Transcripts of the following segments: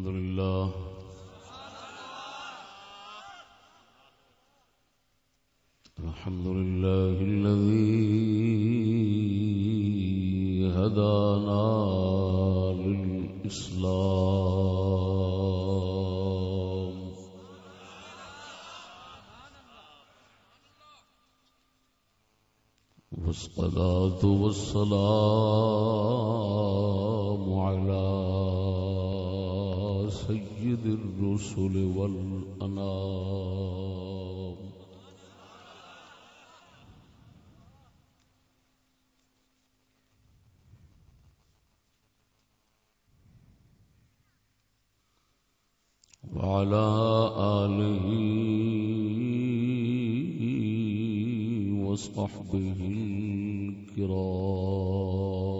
الحمد لله. الحمد لله الذي هدانا للإسلام. والصلاة والسلام سيد الرسل والأنام. وعلى آله وصحبه الكرام.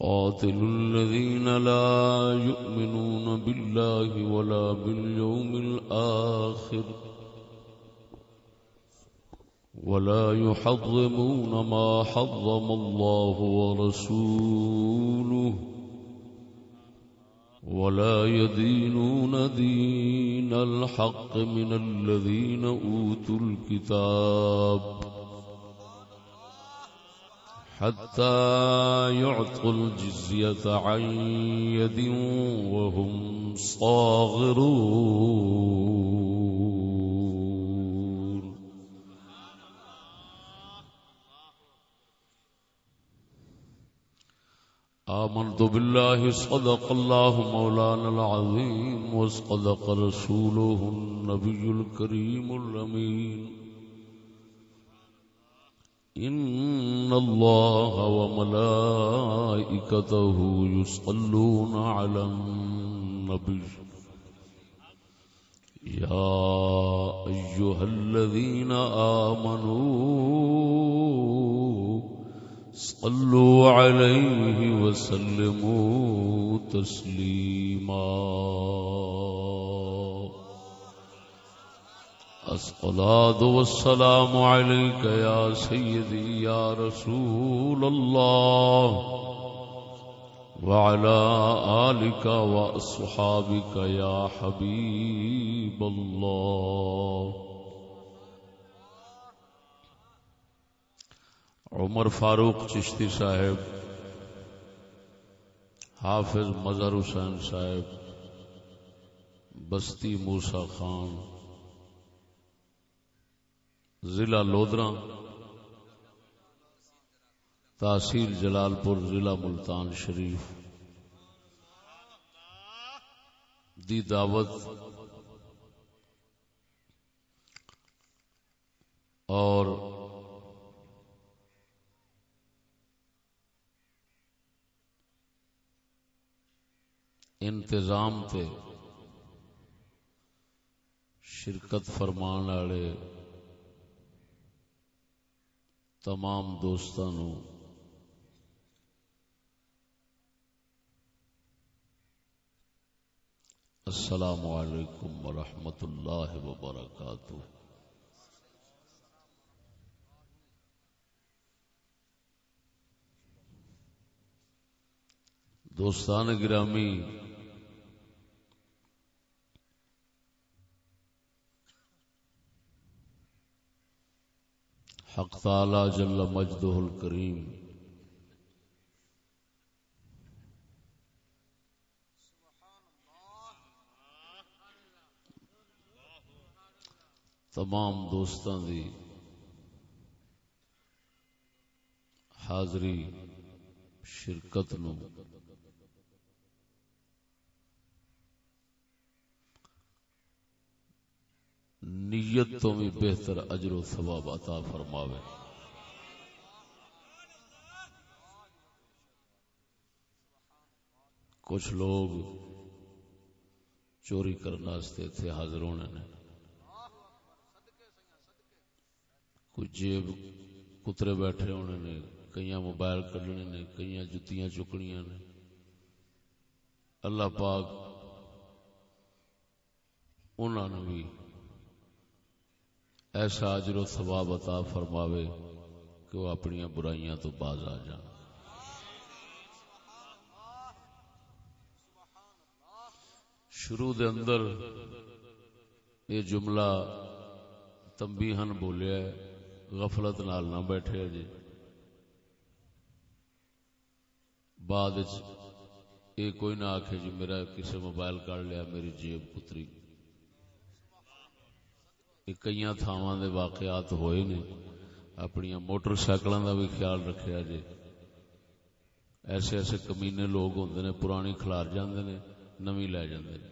قاتل الذين لا يؤمنون بالله ولا باليوم الآخر ولا يحضمون ما حضم الله ورسوله ولا يدينون دين الحق من الذين أوتوا الكتاب حتى يعطوا الجزية عن يد وهم صاغرون. آمنت بالله، صدق الله مولانا العظيم، وصدق رسوله النبي الكريم الأمين. إن الله وملائكته يصلون على النبي. يا أيها الذين آمنوا صلوا عليه وسلموا تسليما. الصلاة والسلام عليك يا سيدي يا رسول الله وعلى آلك وأصحابك يا حبيب الله. عمر فاروق چشتی صاحب، حافظ مظہر حسین صاحب، بستی موسا خان ضلع لودرا تحصیل جلال پور ضلع ملتان شریف۔ دی دعوت اور انتظام تے شرکت فرمان والے تمام دوستان السلام علیکم ورحمۃ اللہ وبرکاتہ۔ دوستان گرامی حق تعالی جل مجدہ الکریم۔ تمام دوستان دی حاضری شرکت نو نیت تو بھی بہتر اجر و ثواب عطا فرماوے۔ کچھ لوگ چوری کرنے واسطے تھے حاضر ہونے نے۔ کچھ جیب کترے بیٹھے ہونے نے کئی موبائل کڈنے نے کئی جتیاں چکنیاں نے۔ اللہ پاک انہوں نے بھی ایسا اجر و ثواب عطا فرماوے کہ وہ اپنی برائیاں تو باز آ جان شروع دے اندر یہ جملہ تمبیہن بولیا غفلت نال نہ بیٹھے جی۔ بعد یہ کوئی نہ آخ جی میرا کسی موبائل کاٹ لیا، میری جیب پتری کئی تھاواں دے واقعات ہوئے نے اپنی موٹر سائیکلوں کا بھی خیال رکھا جی ایسے ایسے کمینے لوگ ہوندے نے، پرانی کھلار جاندے نے نمی لے جاندے نے۔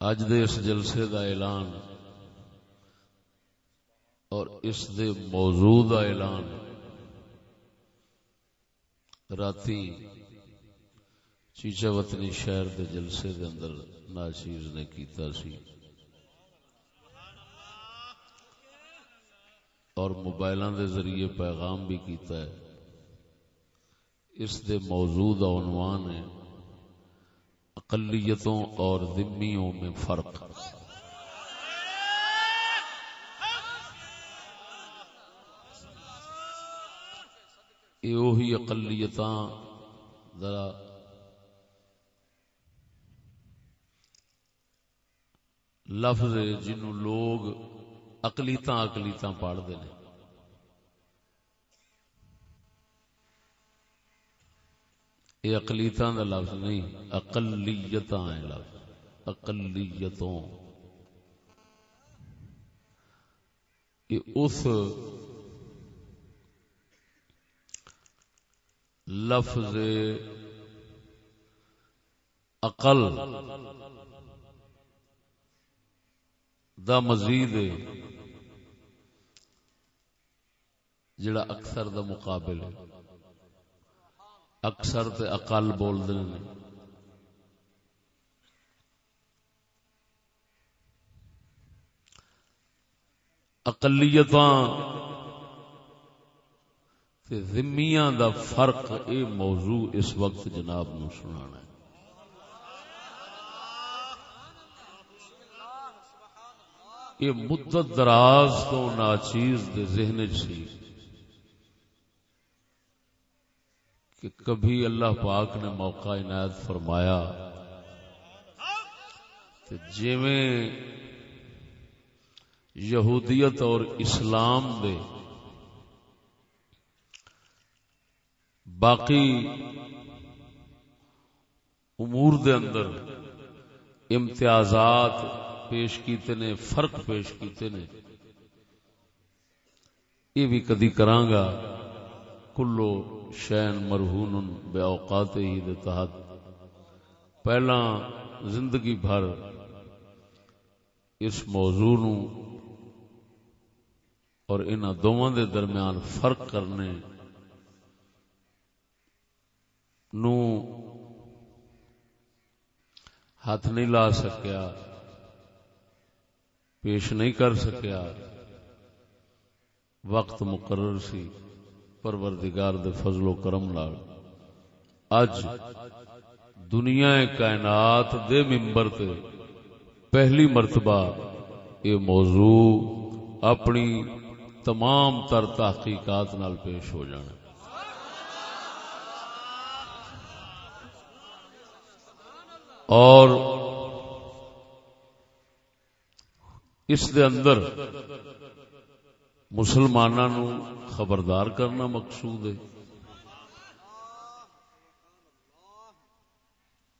اج دے اس جلسے دا اعلان اور اس دے موضوع دا اعلان راتی چیچا وطنی شہر دے جلسے دے اندر ناچیز نے کیتا سی۔ اور موبائلوں دے ذریعے پیغام بھی کیتا ہے۔ اس دے موضوع دا عنوان ہے، اقلیتوں اور ذمیوں میں فرق۔ یہ اقلیت ذرا لفظ جنوں لوگ اقلیت اقلیت پڑھتے ہیں۔ یہ اقلیتاں کا لفظ نہیں اقلیت ہے لفظ، اقلیتوں۔ یہ اس لفظ عقل دا مزید جڑا اکثر دا مقابل ہے۔ اکثر تے اقل بول دے اقلیتاں تے ذمیاں دا فرق اے موضوع اس وقت جناب نو سنانا ہے۔ یہ مدت دراز تو ناچیز دے ذہن سی کہ کبھی اللہ پاک نے موقع عنایت فرمایا جویں یہودیت اور اسلام دے باقی امور دے اندر امتیازات پیش کیتے نے، فرق پیش کیتے نے۔ یہ بھی کدی کرانگا کلو شین مرہون بے اوقات ہی دے تحت۔ پہلا زندگی بھر اس موضوع نو اور انہاں دوواں دے درمیان فرق کرنے نو ہاتھ نہیں لا سکیا، پیش نہیں کر سکیا۔ وقت مقرر سی، پروردگار دے فضل و کرم لال اج دنیا کائنات دے ممبر تے پہلی مرتبہ یہ موضوع اپنی تمام تر تحقیقات نال پیش ہو جانا۔ اور اس دے اندر مسلمانوں خبردار کرنا مقصود ہے۔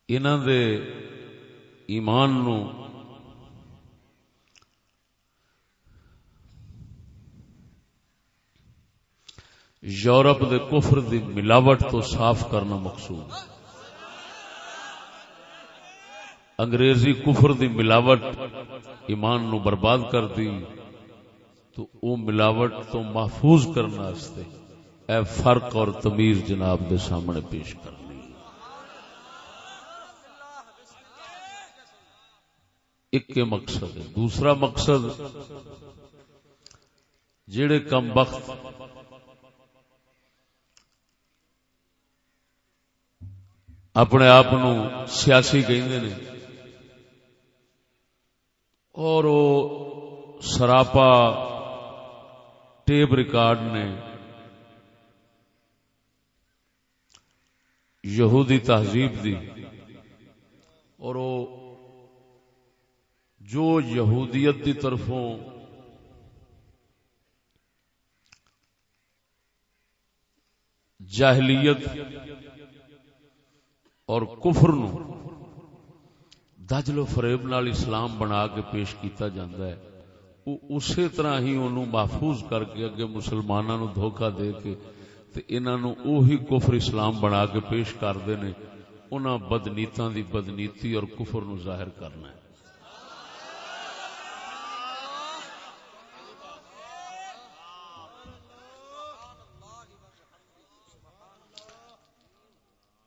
انہوں دے ایمان نو یورپ دے کفر دی ملاوٹ تو صاف کرنا مقصود ہے۔ انگریزی کفر دی ملاوٹ ایمان نو برباد کر دی، تو او ملاوٹ تو محفوظ کرنا واسطے اے فرق اور تمیز جناب دے سامنے پیش کرنی ایک کے مقصد ہے۔ دوسرا مقصد جڑے کم وقت اپنے آپ سیاسی کہندے نے اور وہ سراپا ٹیپ ریکارڈ نے یہودی تہذیب دی اور وہ جو یہودیت دی طرفوں جاہلیت اور کفر نو دجل و فریب نال اسلام بنا کے پیش کیتا جاندہ ہے۔ وہ اسی طرح ہی انہوں محفوظ کر کے اگے مسلمانوں نو دھوکہ دے کے تے انہاں نو اوہی کفر اسلام بنا کے پیش کردے نے۔ انہاں بدنیتاں دی بدنیتی اور کفر نو ظاہر کرنا ہے۔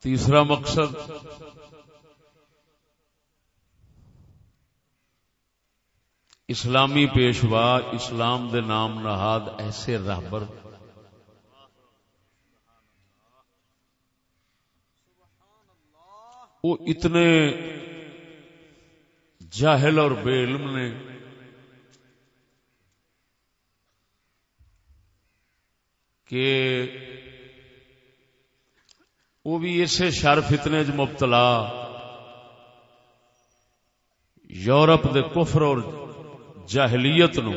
تیسرا مقصد اسلامی پیشوا اسلام دے نام نہاد ایسے رابر وہ اتنے جاہل اور بے علم نے کہ وہ بھی اسے شر فتنے مبتلا یورپ دے کفر اور جاہلیت نو۔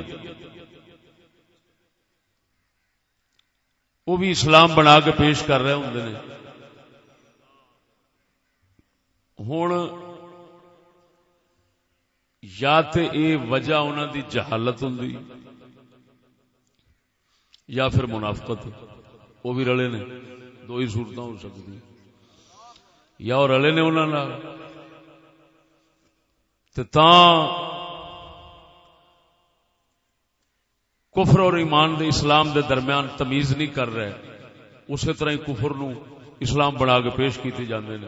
وہ بھی اسلام بنا کے پیش کر رہے ہوں ہوں یا تے اے وجہ انہوں دی جہالت ہوں یا پھر منافقت، وہ بھی رلے نے۔ دو ہی صورت ہو سکتی یا وہ رلے نے انہوں کفر اور ایمان دے اسلام دے درمیان تمیز نہیں کر رہے۔ اسی طرح ہی کفر نو اسلام بنا کے پیش کیتے جاندے نے۔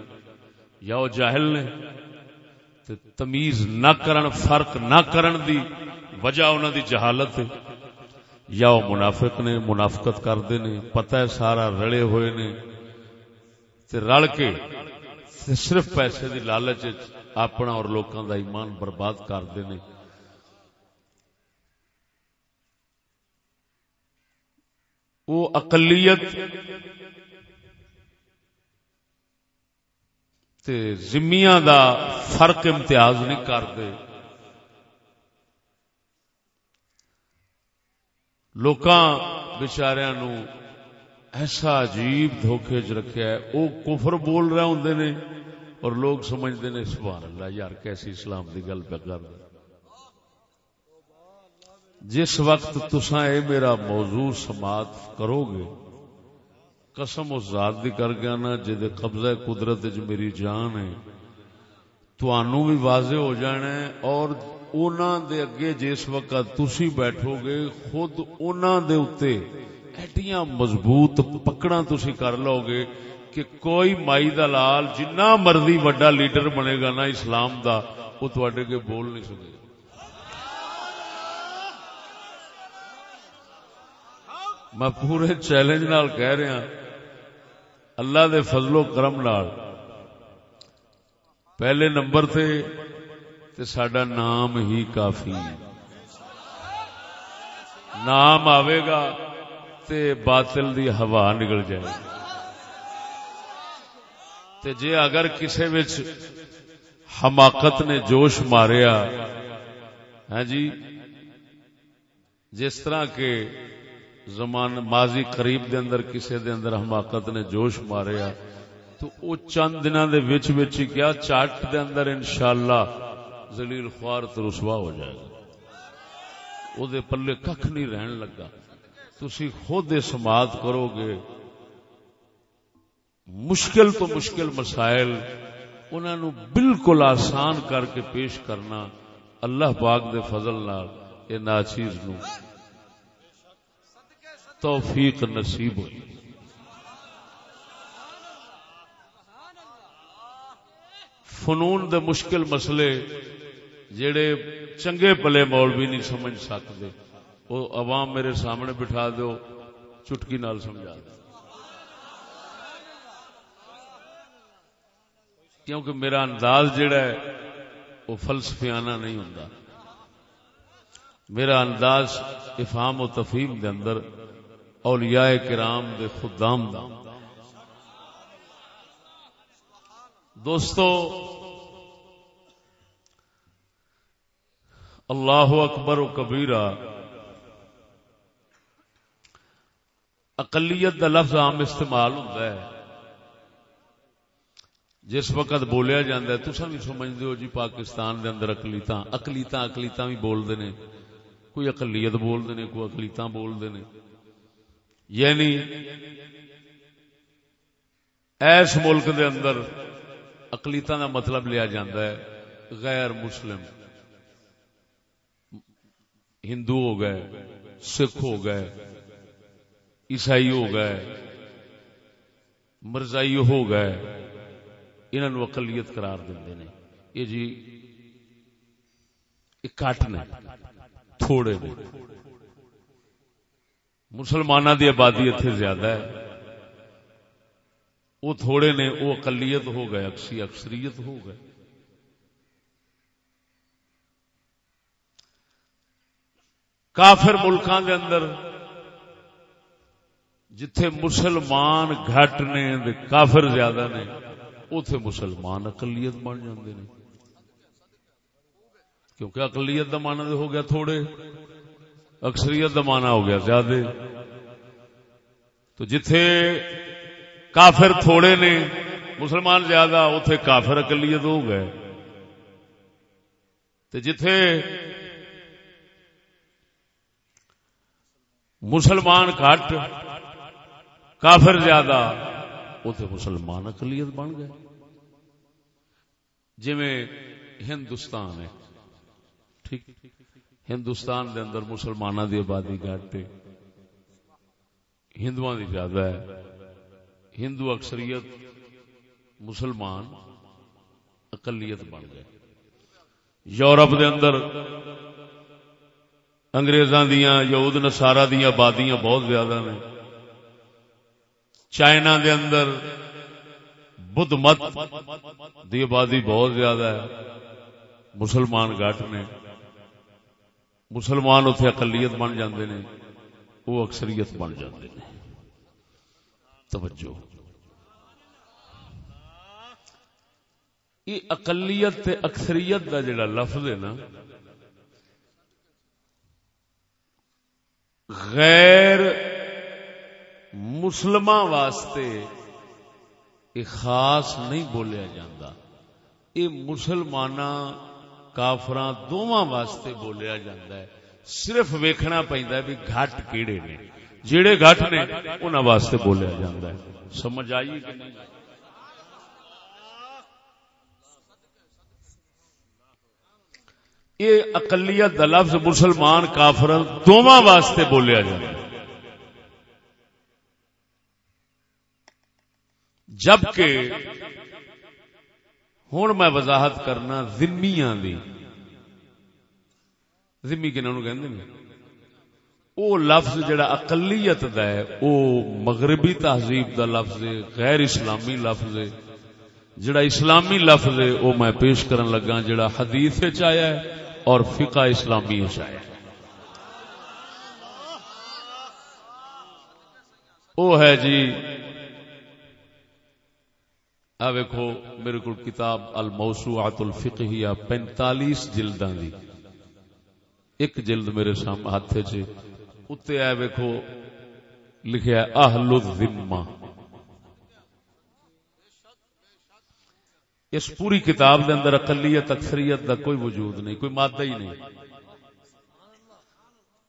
یا وہ جاہل نے تے تمیز نہ کرن، فرق نہ کرن دی وجہ انہوں دی جہالت ہے۔ یا وہ منافق نے منافقت کرتے نے، پتہ ہے سارا رلے ہوئے نے۔ تے رل کے تے صرف پیسے دی لالچ اپنا اور لوکاں دا ایمان برباد کرتے ہیں وہ اقلیت زمیاں دا فرق امتیاز نہیں کرتے لوکاں بچاریا نو ایسا عجیب دھوکھے چ رکھا ہے، وہ کفر بول رہے ہوں نے اور لوگ سمجھتے ہیں سبحان اللہ یار کیسی اسلام کی گل پہ کر رہے جس وقت تسا اے میرا موضوع سماعت کرو گے، قسم اس ذات دی کر گیا نا جے قبضہ قدرت جو میری جان ہے۔ تو بھی واضح ہو جانا ہے اور اونا دے اگے جس وقت تسی بیٹھو گے، خود اونا دے اتے ایڈیاں مضبوط پکڑا تسی کر لو گے کہ کوئی مائی دا لال جنہ مرضی وڈا لیڈر بنے گا نا اسلام دا، وہ تو کے بول نہیں سکے۔ میں پورے چیلنج نال کہہ رہا اللہ دے فضل و کرم نال۔ پہلے نمبر تے تے ساڈا نام ہی کافی نام آئے گا تے باطل دی ہوا نکل جائے۔ گی تے جے اگر کسے وچ حماقت نے جوش ماریا ہاں جی جس طرح کے زمان ماضی قریب دے اندر، کسے دے اندر حماقت نے جوش ماریا تو او چند دنوں دے وچ وچ کیا، چاٹ دے اندر انشاءاللہ ذلیل خوار تو رسوا ہو جائے گا۔ او دے پلے ککھ نہیں رہن لگا۔ تسی خود سماعت کرو گے۔ مشکل تو مشکل مسائل انہوں بالکل آسان کر کے پیش کرنا اللہ پاک دے فضل نال یہ ناچیز نو۔ توفیق نصیب ہوئی۔ فنون دے مشکل مسئلے جڑے چنگے پلے مولوی نہیں سمجھ سکتے، وہ عوام میرے سامنے بٹھا دو چٹکی نال سمجھا دو کیونکہ میرا انداز جڑا ہے، وہ فلسفیانہ نہیں ہوں میرا انداز افہام و تفہیم دے اندر اولیاء کرام دے خدام دا۔ دوستو، اللہ اکبر و کبیرہ، اقلیت دا لفظ عام استعمال ہوتا ہے۔ جس وقت بولیا جاتا ہے تسا بھی سمجھتے ہو جی پاکستان دے اندر اقلیت اقلیت اقلیت بھی بولتے ہیں کوئی اقلیت بولتے ہیں کوئی اقلیت بولتے ہیں یعنی ایس ملک دے اندر اقلیت دا مطلب لیا جاتا ہے، غیر مسلم۔ ہندو ہو گئے، سکھ ہو گئے، عیسائی ہو گئے، مرزائی ہو گئے انہوں اقلیت قرار دے نے۔ یہ جی کٹ نے تھوڑے نے مسلمانوں کی آبادی اتنے زیادہ ہے۔ وہ تھوڑے نے وہ اقلیت ہو گئے، اکسی اکثریت ہو گئے۔ کافر ملکوں دے اندر جتھے مسلمان گھٹ نے کافر زیادہ نے اتے مسلمان اقلیت بن جاندے نے۔ کیونکہ اقلیت کا مانا ہو گیا تھوڑے۔ اکثریت کا مانا ہو گیا، زیادہ۔ تو جتھے کافر تھوڑے نے، مسلمان زیادہ اتے کافر اقلیت ہو گئے۔ تو جتھے مسلمان گھٹ، کافر زیادہ اتے مسلمان اقلیت بن گئے۔ جی ہندوستان ہے۔ ٹھیک۔ ہندوستان دے اندر مسلمانوں کی آبادی گھٹ ہندو کی زیادہ ہے۔ ہندو اکثریت مسلمان اقلیت بن گئے۔ یورپ دے اندر انگریزاں دیاں، یہود نسارا دیاں آبادیاں بہت زیادہ نے۔ چائنا دے اندر بدھ مت دی آبادی بہت زیادہ ہے۔ مسلمان گھٹ نے۔ مسلمان اتنے اقلیت بن جاندے نے وہ اکثریت بن جاندے نے۔ توجہ۔ یہ اقلیت اکثریت دا جڑا لفظ ہے نا، غیر مسلم واسطے یہ خاص نہیں بولیا جاتا یہ مسلمان کافر دونوں واسطے بولیا جاتا ہے۔ صرف ویکھنا پہنتا بھی گھٹ کیڑے نے۔ جڑے گھٹ نے انہوں واسطے بولیا جاتا ہے۔ سمجھ آئیے کہ نہیں؟ یہ اقلیت دا لفظ مسلمان کافر دونوں واسطے بولیا جاتا جبکہ ہوں میں وضاحت کرنا زمیاں دی۔ زمی کنہوں کہ او لفظ جڑا اقلیت دا ہے، او مغربی تہذیب دا لفظ ہے، غیر اسلامی لفظ ہے۔ جڑا اسلامی لفظ ہے، او میں پیش کرن لگا جڑا حدیث آیا ہے اور فقہ اسلامی آیا او ہے جی آ ویکھو، میرے کو کتاب الموسوعات الفقہیہ پینتالیس جلداں دی۔ ایک جلد میرے سامنے ہاتھ چ اتنے آئے ویکو لکھا اہل الذمہ۔ اس پوری کتاب دے اندر اقلیت، اکثریت دا کوئی وجود نہیں، کوئی مادہ ہی نہیں۔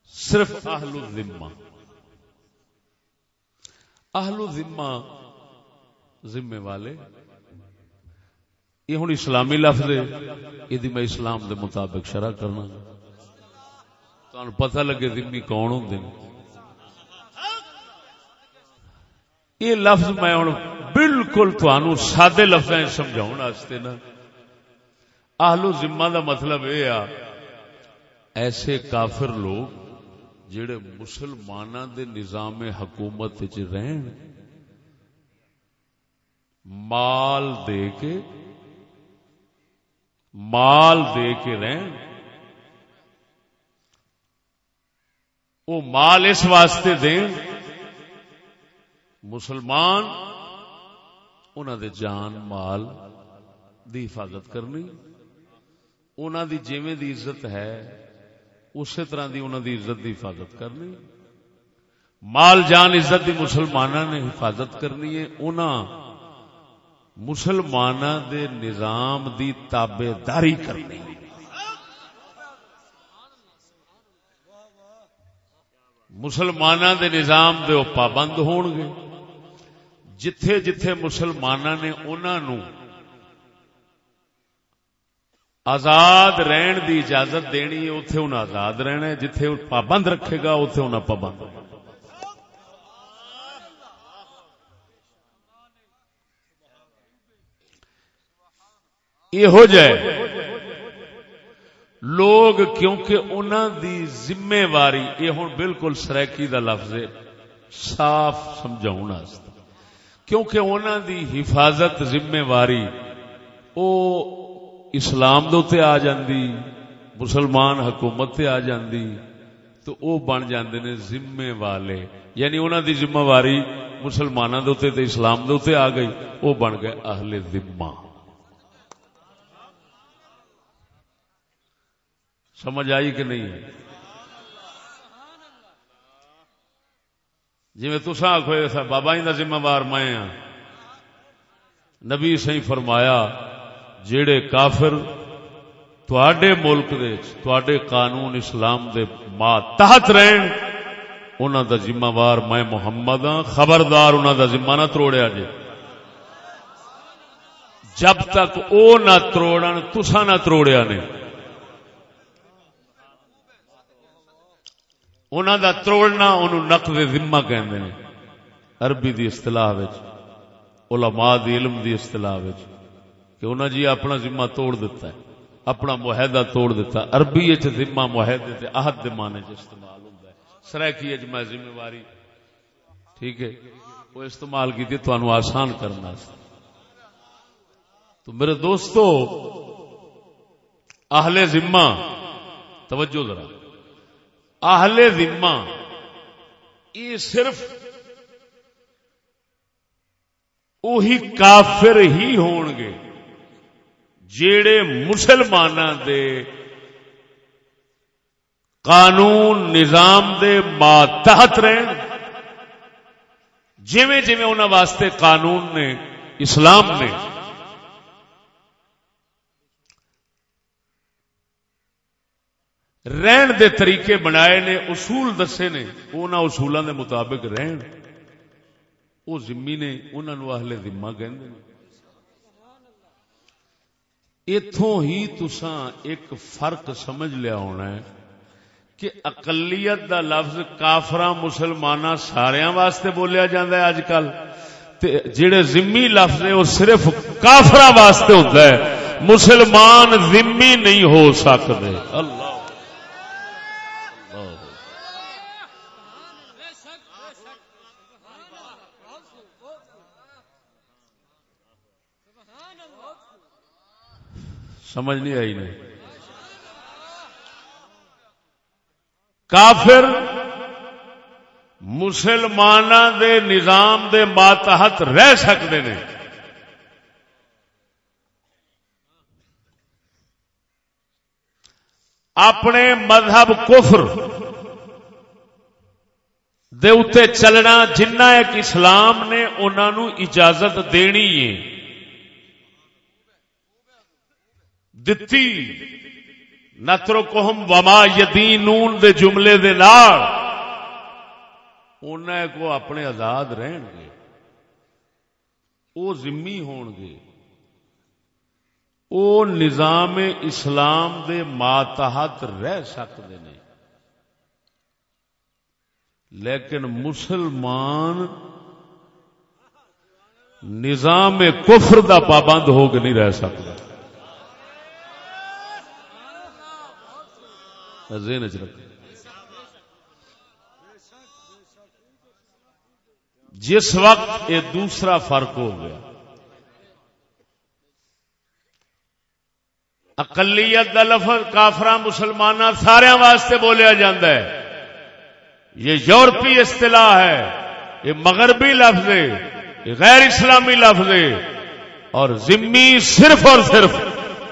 صرف اہل الذمہ۔ اہل الذمہ ذمے والے۔ یہ ہوں اسلامی لفظ ہے۔ یہ میں اسلام دے مطابق شرح کرنا۔ تمہیں پتہ لگے ذمہ کون ہوں یہ لفظ میں ہوں بالکل تھانوں سادے لفظ سمجھاؤ نا۔ آلو ذمہ دا مطلب یہ آ، ایسے کافر لوگ جڑے مسلمان دے نظام حکومت چ رہن مال دے کے مال دے کے رہن۔ وہ مال اس واسطے دین مسلمان انہوں دے جان مال دی حفاظت کرنی۔ انہوں دی جیویں دی عزت ہے، اسی طرح دی انہوں دی عزت دی حفاظت کرنی۔ مال جان عزت دی مسلمانوں نے حفاظت کرنی ہے۔ انہوں مسلمان دے نظام دی تابے داری کرنی۔ مسلمان دے نظام دے وہ پابند ہون گے جتھے جتھے مسلمان نے انہوں آزاد رہن دی اجازت دینی ہے اتے انہیں آزاد رہنا ہے۔ جتھے پابند رکھے گا اتے انہیں پابند۔ یہ ہو جائے۔ لوگ کیونکہ انہوں دی ذمہ واری، یہ ہوں بالکل سریکی دا لفظ ہے، صاف سمجھا کیونکہ انہوں دی حفاظت ذمہ واری، او اسلام دے آ جاندی، مسلمان حکومت تے آ جاندی، تو او بن جاندے نے ذمہ والے۔ یعنی انہوں دی ذمہ واری مسلمانوں دے تے اسلام دے آ گئی، او بن گئے اہل ذمہ۔ سمجھ آئی کہ نہیں جی تسا آخو بابا جی کا ذمہ وار میں ہاں۔ نبی سی فرمایا، جیڑے کافر تھوڑے ملک دے تھوڑے قانون اسلام دے ما تحت رہن انہوں دا ذمہ وار میں محمد ہاں خبردار انہوں دا ذمہ نہ تروڑیا جی جب تک او نہ تروڑن تسا نہ تروڑیا نے۔ انہوں دا تروڑنا انہوں نقد ذمہ کہندے عربی دی اصطلاح وچ، علماء دی علم دی اصطلاح وچ کہ انہوں جی اپنا ذمہ توڑ دیتا ہے، اپنا معاہدہ توڑ دیتا ہے۔ عربی وچ ذمہ معاہدے تے عہد دے معنی وچ استعمال ہوندا ہے۔ سرائکی وچ میں ذمہ واری ٹھیک ہے، وہ استعمال کیتی تانوں آسان کرنا تو میرے دوستو، اہل ذمہ، توجہ ذرا۔ اہل ذمہ، یہ صرف وہی کافر ہی ہون گے جیڑے مسلمان دے قانون، نظام دے ماتحت رہن۔ جویں جویں انہوں واسطے قانون نے، اسلام نے رہن دے طریقے بنائے نے، اصول دسے نے انہوں اصولوں دے مطابق رہن۔ وہ زمی نے انہوں اہل ذمہ کہندے اتوں ہی تسان ایک فرق سمجھ لیا ہونا ہے کہ اقلیت دا لفظ کافر مسلمان سارا واسطے بولیا جاتا ہے اج کل۔ جڑے ذمی لفظ ہے وہ صرف کافر واسطے ہوتا ہے۔ مسلمان ذمی نہیں ہو سکتے اللہ سمجھ نہیں آئی نہیں۔ کافر مسلمان دے نظام دے ماتحت رہ سکتے ہیں اپنے مذہب کفر دے اتے چلنا جنہ ایک اسلام نے انہوں اجازت دینی ہے۔ دتی نترو کوہم وما یدینون دے جملے دے نال انہیں کو اپنے آزاد رہن گے وہ ذمی ہون گے او نظام اسلام دے ماتحت رہ سکتے ہیں لیکن مسلمان نظام کفر دا پابند ہو کے نہیں رہ سکتا ذہن چ رکھ جس وقت یہ دوسرا فرق ہو گیا، اقلیت کا لفظ کافر مسلمان سارا واسطے بولیا جاندہ ہے۔ یہ یورپی اصطلاح ہے، یہ مغربی لفظ ہے، یہ غیر اسلامی لفظ ہے۔ اور ذمی صرف اور صرف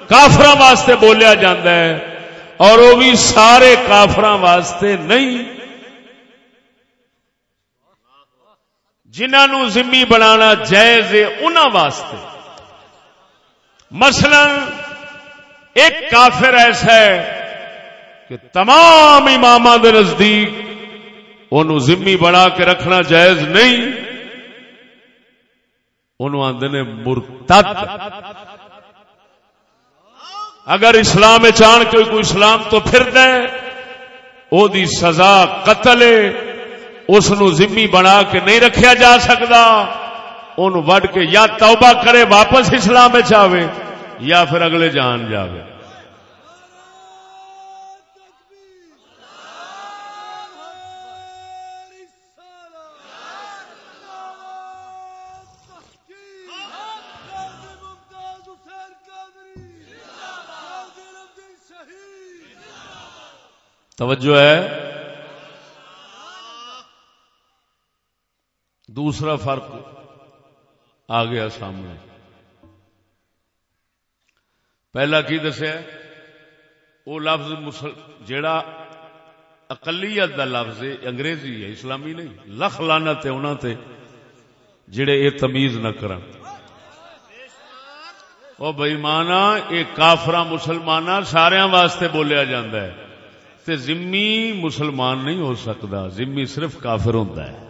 کافر واسطے بولیا جاندہ ہے۔ اور وہ بھی سارے کافر واسطے نہیں۔ جنہوں ذمی بنانا جائز ہے انہوں واسطے۔ مثلا ایک کافر ایسا ہے کہ تمام امام دے نزدیک ان ذمی بنا کے رکھنا جائز نہیں۔ انہوں آدھے مرتد۔ اگر اسلام چان کے کوئی اسلام تو پھر دے، او دی سزا قتل اس ذمی بنا کے نہیں رکھیا جا سکتا ان وڈ کے یا توبہ کرے واپس اسلام چاہے یا پھر اگلے جان جاوے۔ توجہ ہے۔ دوسرا فرق آ گیا سامنے۔ پہلا کی دسیا وہ لفظ مسل جڑا اقلیت دا لفظ ہے، انگریزی ہے، اسلامی نہیں۔ لکھ لانا تے انہوں تے جڑے یہ تمیز نہ کرن۔ وہ بےمانا یہ کافرا مسلمان سارا واسطے بولیا جاندہ ہے۔ تے ذمی مسلمان نہیں ہو سکتا۔ ذمی صرف کافر ہوتا ہے۔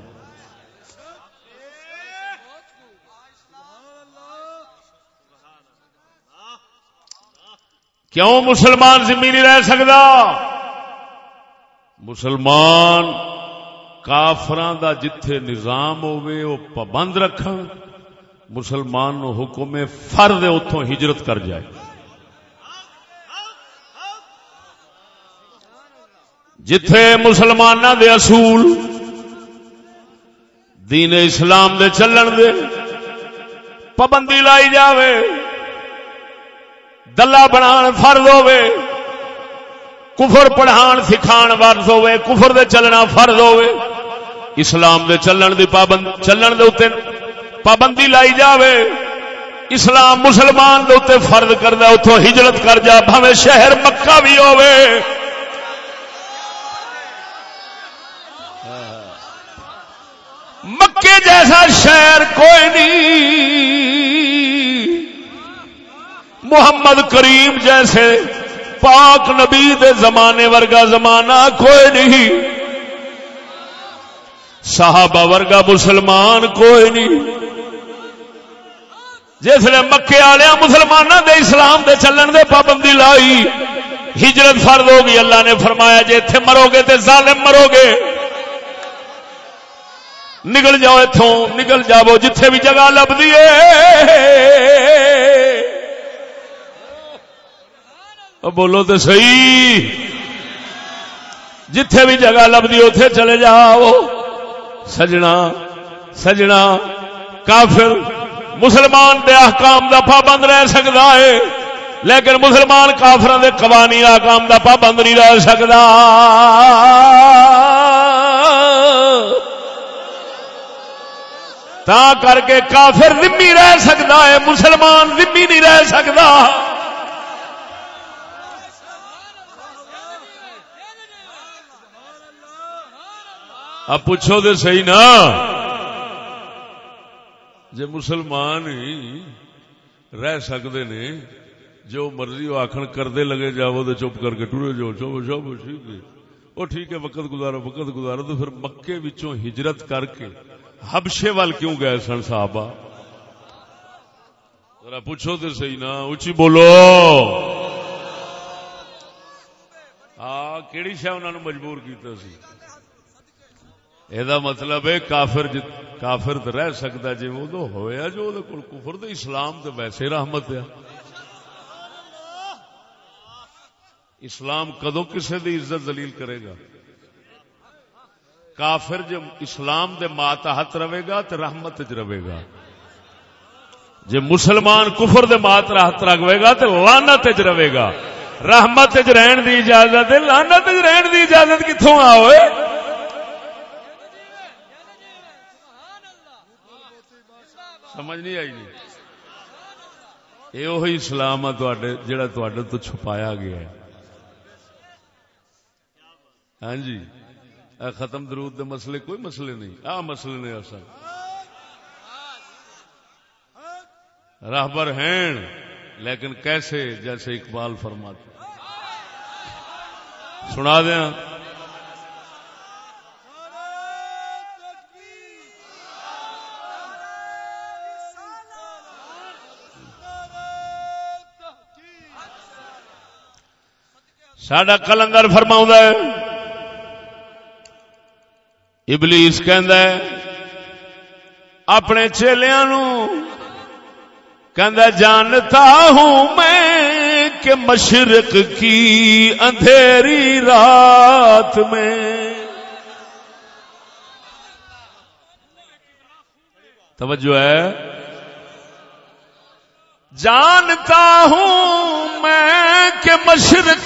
کیوں مسلمان ذمی نہیں رہ سکتا؟ مسلمان کافران دا جتھے نظام ہوئے وہ پابند رکھ مسلمان حکم فرد اتوں ہجرت کر جائے۔ جتھے مسلمان دے اصول، دین اسلام دے چلن دے، پابندی لائی جاوے، دلہ بنا فرد ہوے کفر پڑھان سکھان فرض ہوے کفر دے چلنا فرض ہوے اسلام دے چلن دی پابند، چلن دے اتنے پابندی لائی جاوے، اسلام مسلمان دے اتنے فرض کردہ اتوں ہجرت کر جا بھاوے شہر مکہ بھی ہوے مکے جیسا شہر کوئی نہیں۔ محمد کریم جیسے پاک نبی دے زمانے ورگا زمانہ کوئی نہیں۔ صحابہ ورگا مسلمان کوئی نہیں۔ جسے مکے والے مسلمانوں دے اسلام دے چلن دے پابندی لائی، ہجرت فرد ہوگی اللہ نے فرمایا جی اتنے مرو گے تو ظالم مرو گے۔ نکل جاؤ اتوں نکل جاؤ، جتھے بھی جگہ لبھی بولو تو صحیح۔ جتھے بھی جگہ لبھی اتے چلے جاؤ۔ سجنا سجنا۔ کافر مسلمان دے احکام دا پابند رہ سکتا ہے، لیکن مسلمان کافر دے قوانین احکام دا پابند نہیں رہ سکتا تا کر کے کافر ذمی رہ سکتا ہے، مسلمان ذمی نہیں رہ سکتا۔ اب پوچھو تو صحیح نا۔ جی مسلمان ہی رہ سکتے نے، جو مرضی وہ آخر کرتے لگے جاؤ تو چپ کر کے ٹورے جاؤ چپ چپ ٹھیک ہے وہ ٹھیک ہے، وقت گزارو وقت گزارو، تو پھر مکے ہجرت کر کے ہبشے وال کیوں گئے سن صحابہ؟ ذرا پوچھو تو صحیح نا اچھی بولو۔ ہاں کہڑی شہ انہوں نے مجبور کیتا سی؟ یہ مطلب ہے کافر جت کافر تو رہ سکتا جی وہ تو ہوا جو کفر تو اسلام تو ویسے رحمت ہے۔ اسلام کدو کسے دی عزت دلیل کرے گا؟ کافر جب اسلام دے ماتحت رہے گا تو رحمت چ رہے گا۔ جی مسلمان کفر دے مات راحت رکھے گا تو لانت چ رہے گا۔ رحمت چ رہن دی اجازت لانت چ رہن دی اجازت کتوں آ ہوئے؟ سمجھ نہیں آئی نہیں یہ وہی اسلام ہے جڑا تو چھپایا گیا ہے۔ ہاں جی۔ ختم درود دے مسئلے، کوئی مسئلے نہیں۔ آ مسئلے نے اصل۔ راہبر ہیں، لیکن کیسے جیسے اقبال فرماتے سنا دیا ساڈا کلندر فرما ہے۔ ابلیس کہ اپنے چیلیا نو جانتا ہوں میں کہ مشرق کی اندھیری رات میں۔ توجہ ہے۔ جانتا ہوں میں کہ مشرق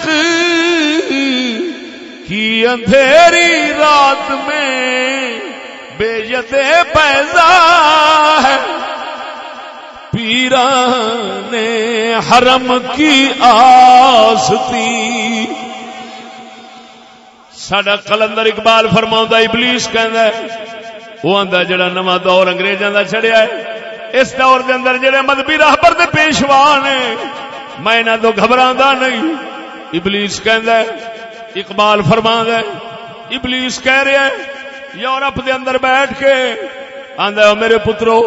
کی اندھیری رات میں بے ید پیدا ہے۔ پیران حرم کی آستی سڈا کلندر اقبال فرما ابلیس کہ وہ آدھا جڑا نواں دور انگریزوں کا چڑیا ہے۔ اس دور دے اندر جڑے مذہبی راہبر دے پیشوا نے، میں انہوں تو گھبرا نہیں۔ ابلیس کہ اقبال فرما ابلیس کہہ رہا ہے، یورپ دے اندر بیٹھ کے آدھا میرے پترو،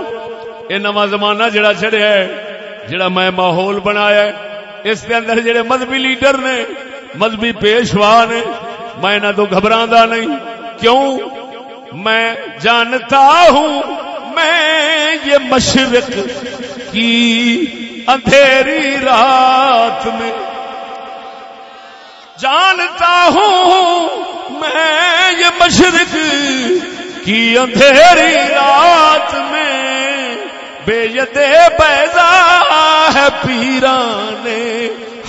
یہ نواں زمانہ جڑا چڑھیا ہے، جڑا میں ماحول بنایا ہے، اس کے اندر جڑے مذہبی لیڈر نے، مذہبی پیشوا نے، میں نہ تو گھبرا نہیں، کیوں؟ میں جانتا ہوں، میں یہ مشرق کی اندھیری رات میں جانتا ہوں میں یہ مشرق کی اندھیری رات میں بے یدے پیدا ہے پیران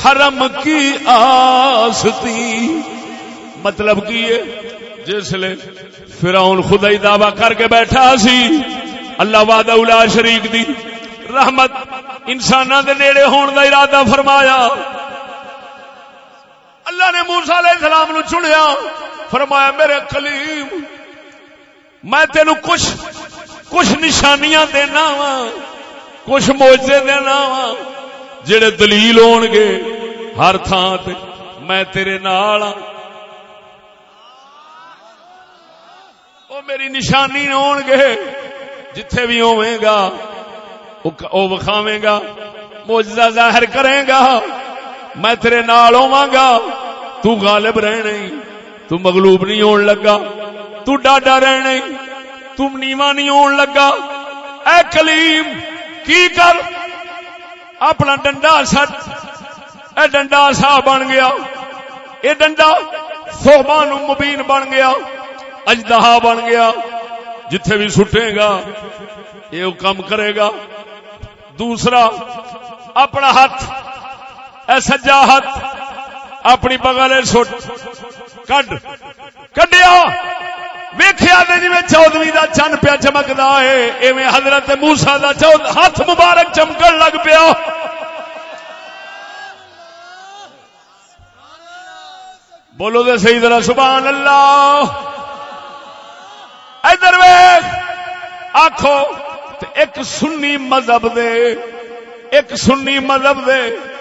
حرم کی آستی مطلب کی جس لے فراؤن خدا ہی دعوی کر کے بیٹھا سی۔ اللہ وعدہ اولا شریک دی۔ رحمت انسان دے نیڑے ہون دا ارادہ فرمایا۔ اللہ نے موسا علیہ السلام نو چنیا، فرمایا، میرے کلیم، میں تینو کچھ کچھ نشانیاں دینا وا، کچھ موجے دینا وا، جڑے دلیل ہون گے ہر تھان تے میں تیرے نال ہاں۔ او میری نشانی ہون گے، جتھے بھی ہوئے گا او وکھاویں گا، موجزہ ظاہر کریں گا، میں تیرے نال ہوواں گا۔ تو غالب رہنے تو مغلوب نہیں ہون لگا۔ تو ڈاڈا رہنے تم نیوا نہیں ہون لگا۔ اے کلیم، کی کر؟ اپنا ڈنڈا سٹ۔ اے ڈنڈا سا بن گیا۔ اے ڈنڈا سوبان مبین بن گیا۔ اجدہا بن گیا۔ جتھے بھی سٹے گا یہ کام کرے گا۔ دوسرا، اپنا ہاتھ۔ اے سجا ہاتھ۔ اپنی بغل سٹ کڈ، کڈیا۔ ویخیا جی چودویں کا چند پیا چمکتا ہے، ایویں حضرت موسا ہاتھ مبارک چمکن لگ پیا۔ بولو دے صحیح طرح، سبحان اللہ۔ ادھر آخو ایک سنی مذہب دے، ایک سنی مذہب دے۔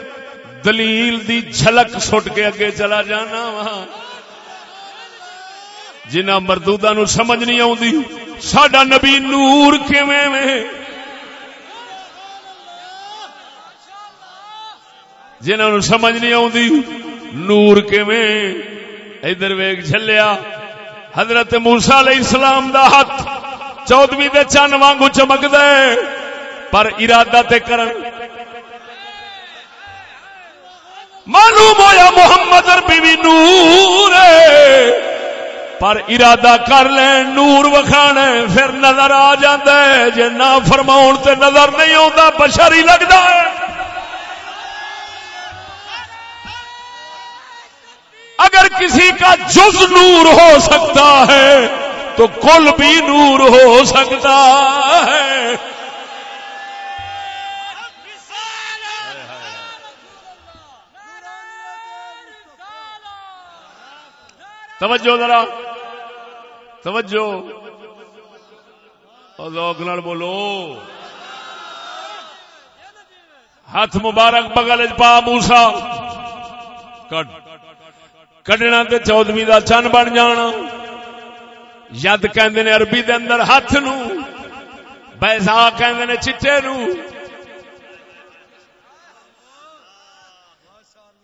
دلیل دی جھلک سٹ کے اگے چلا جانا وہاں جنہ مردودا نو سمجھ نہیں آتی سڈا نبی نور جنہوں سمجھ نہیں آتی نور ادھر ویگ چلیا حضرت موسا علیہ السلام دا ہاتھ چودویں دے چند وانگو چمک دے پر ارادہ تے کرن معلوم ہویا محمد اربی بھی نور پر ارادہ کر لین نور وکھان پھر نظر آ جاندے، جے نہ فرماؤن تے نظر نہیں آتا بشر ہی لگتا ہے۔ اگر کسی کا جز نور ہو سکتا ہے، تو کل بھی نور ہو سکتا ہے۔ توجہ ذرا۔ توجہ۔ اور بولو۔ ہاتھ مبارک بغل پا موسا کٹ کڈنا تے چودویں دا چن بن جانا۔ ید کہ عربی دے اندر ہاتھ نو۔ بیسا کہ چٹے نو۔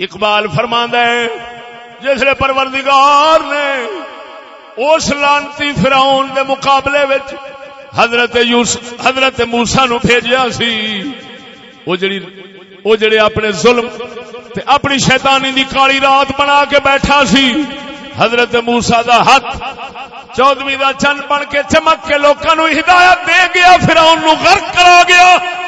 اقبال فرما ہے۔ جسے پروردگار نے اس لانتی فراؤن دے مقابلے وچ حضرت یوسف، حضرت موسا نو بھیجیا سی۔ وہ جڑی، وہ جڑے اپنے ظلم تے اپنی شیطانی دی کالی رات بنا کے بیٹھا سی، حضرت موسا دا ہاتھ چودویں دا چند بن کے چمک کے لوگوں ہدایت دے گیا پھر ان غرق کرا گیا۔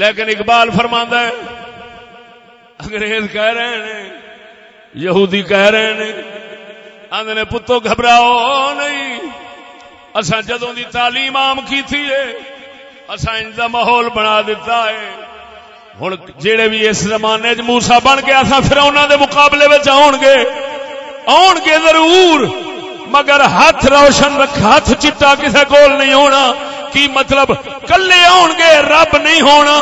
لیکن اقبال فرما ہے، انگریز کہہ رہے ہیں، یہودی کہہ رہے ہیں آدھے پتو گھبراؤ، نہیں اصا جدوں دی تعلیم عام کی تھی اصا ان کا ماحول بنا دیتا ہے۔ ہوں جہے بھی اس زمانے چ موسا بن گیا اصا پھر انہوں دے مقابلے میں آن گے۔ آن گے ضرور، مگر ہاتھ روشن رکھ، ہاتھ چٹا کسے کول نہیں ہونا۔ کی مطلب کلے آن گے، رب نہیں ہونا۔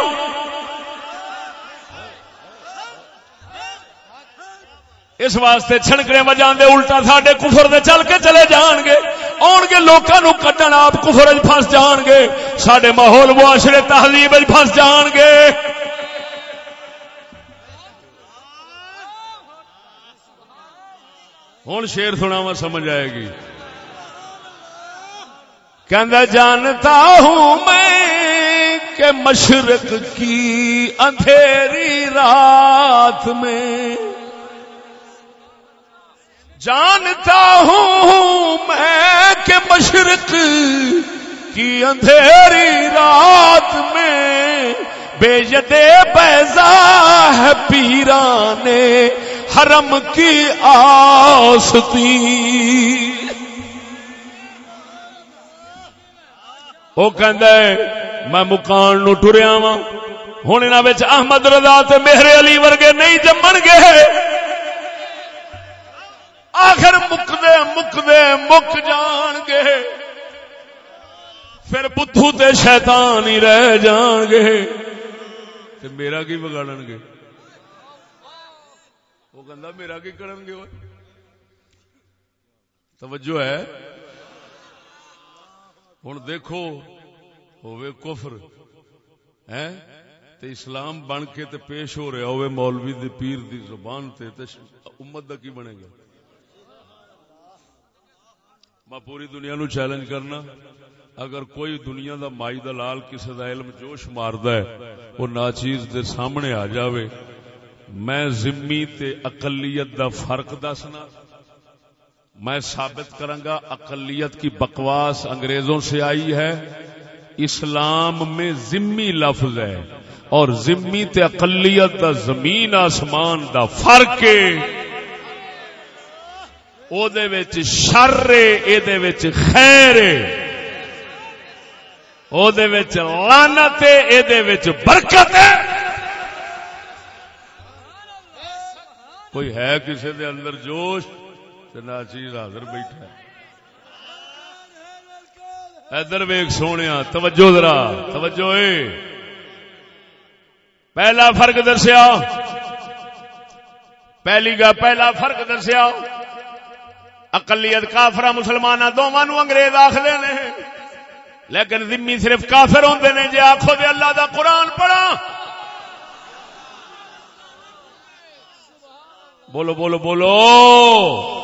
اس واسطے چھڑکنے بجا دے الٹا ساڈے کفر دے چل کے چلے جان گے۔ آن گے لوگوں کٹن آپ کفر پھنس جان گے۔ سڈے ماحول معاشرے تہذیب پھنس جان گے۔ ہوں شیر سنا سمجھ آئے گی۔ کہ جانتا ہوں میں کہ مشرق کی اندھیری رات میں۔ جانتا ہوں میں کہ مشرق کی اندھیری رات میں بے یدے بیزا ہے پیرانے حرم کی آستی وہ میں مکان نو ٹریا وا ہوں ان احمد رضا تے میرے علی ورگے نہیں جمن گے۔ آخر مکدے مکدے، مک جان گے۔ پھر بدھو تے شیطان ہی رہ جان گے۔ تے میرا کی بگاڑ گے؟ وہ کہ میرا کی کرن گے؟ توجہ ہے۔ ہوں دیکھو ہوئے کفر ہے تے اسلام بن کے تے پیش ہو رہا ہوئے مولوی دی پیر دی زبان تے تے امت دا کی بنے گا؟ میں پوری دنیا نو چیلنج کرنا، اگر کوئی دنیا دا مائی دلال کسی دا علم جوش مارد ہے، وہ ناچیز دے سامنے آ جاوے، میں ذمی تے اقلیت دا فرق دسنا۔ میں ثابت کروں گا اقلیت کی بکواس انگریزوں سے آئی ہے۔ اسلام میں ذمی لفظ ہے اور ذمی تے اقلیت دا زمین آسمان دا فرق او دے وچ شر اے دے وچ خیر او دے وچ لعنت اے دے وچ برکت ہے۔ کوئی ہے کسی دے اندر جوش؟ چیز حاضر بیٹھا ادھر ویگ سونے توجہ ذرا، توجہ اے۔ پہلا فرق دسیا۔ پہلی گا، پہلا فرق دسیا۔ اقلیت کافرا مسلمان دونوں انگریز آخر نے۔ لیکن ذمی صرف کافر ہوندے نے جی آخو دے اللہ دا قرآن پڑھا بولو بولو بولو۔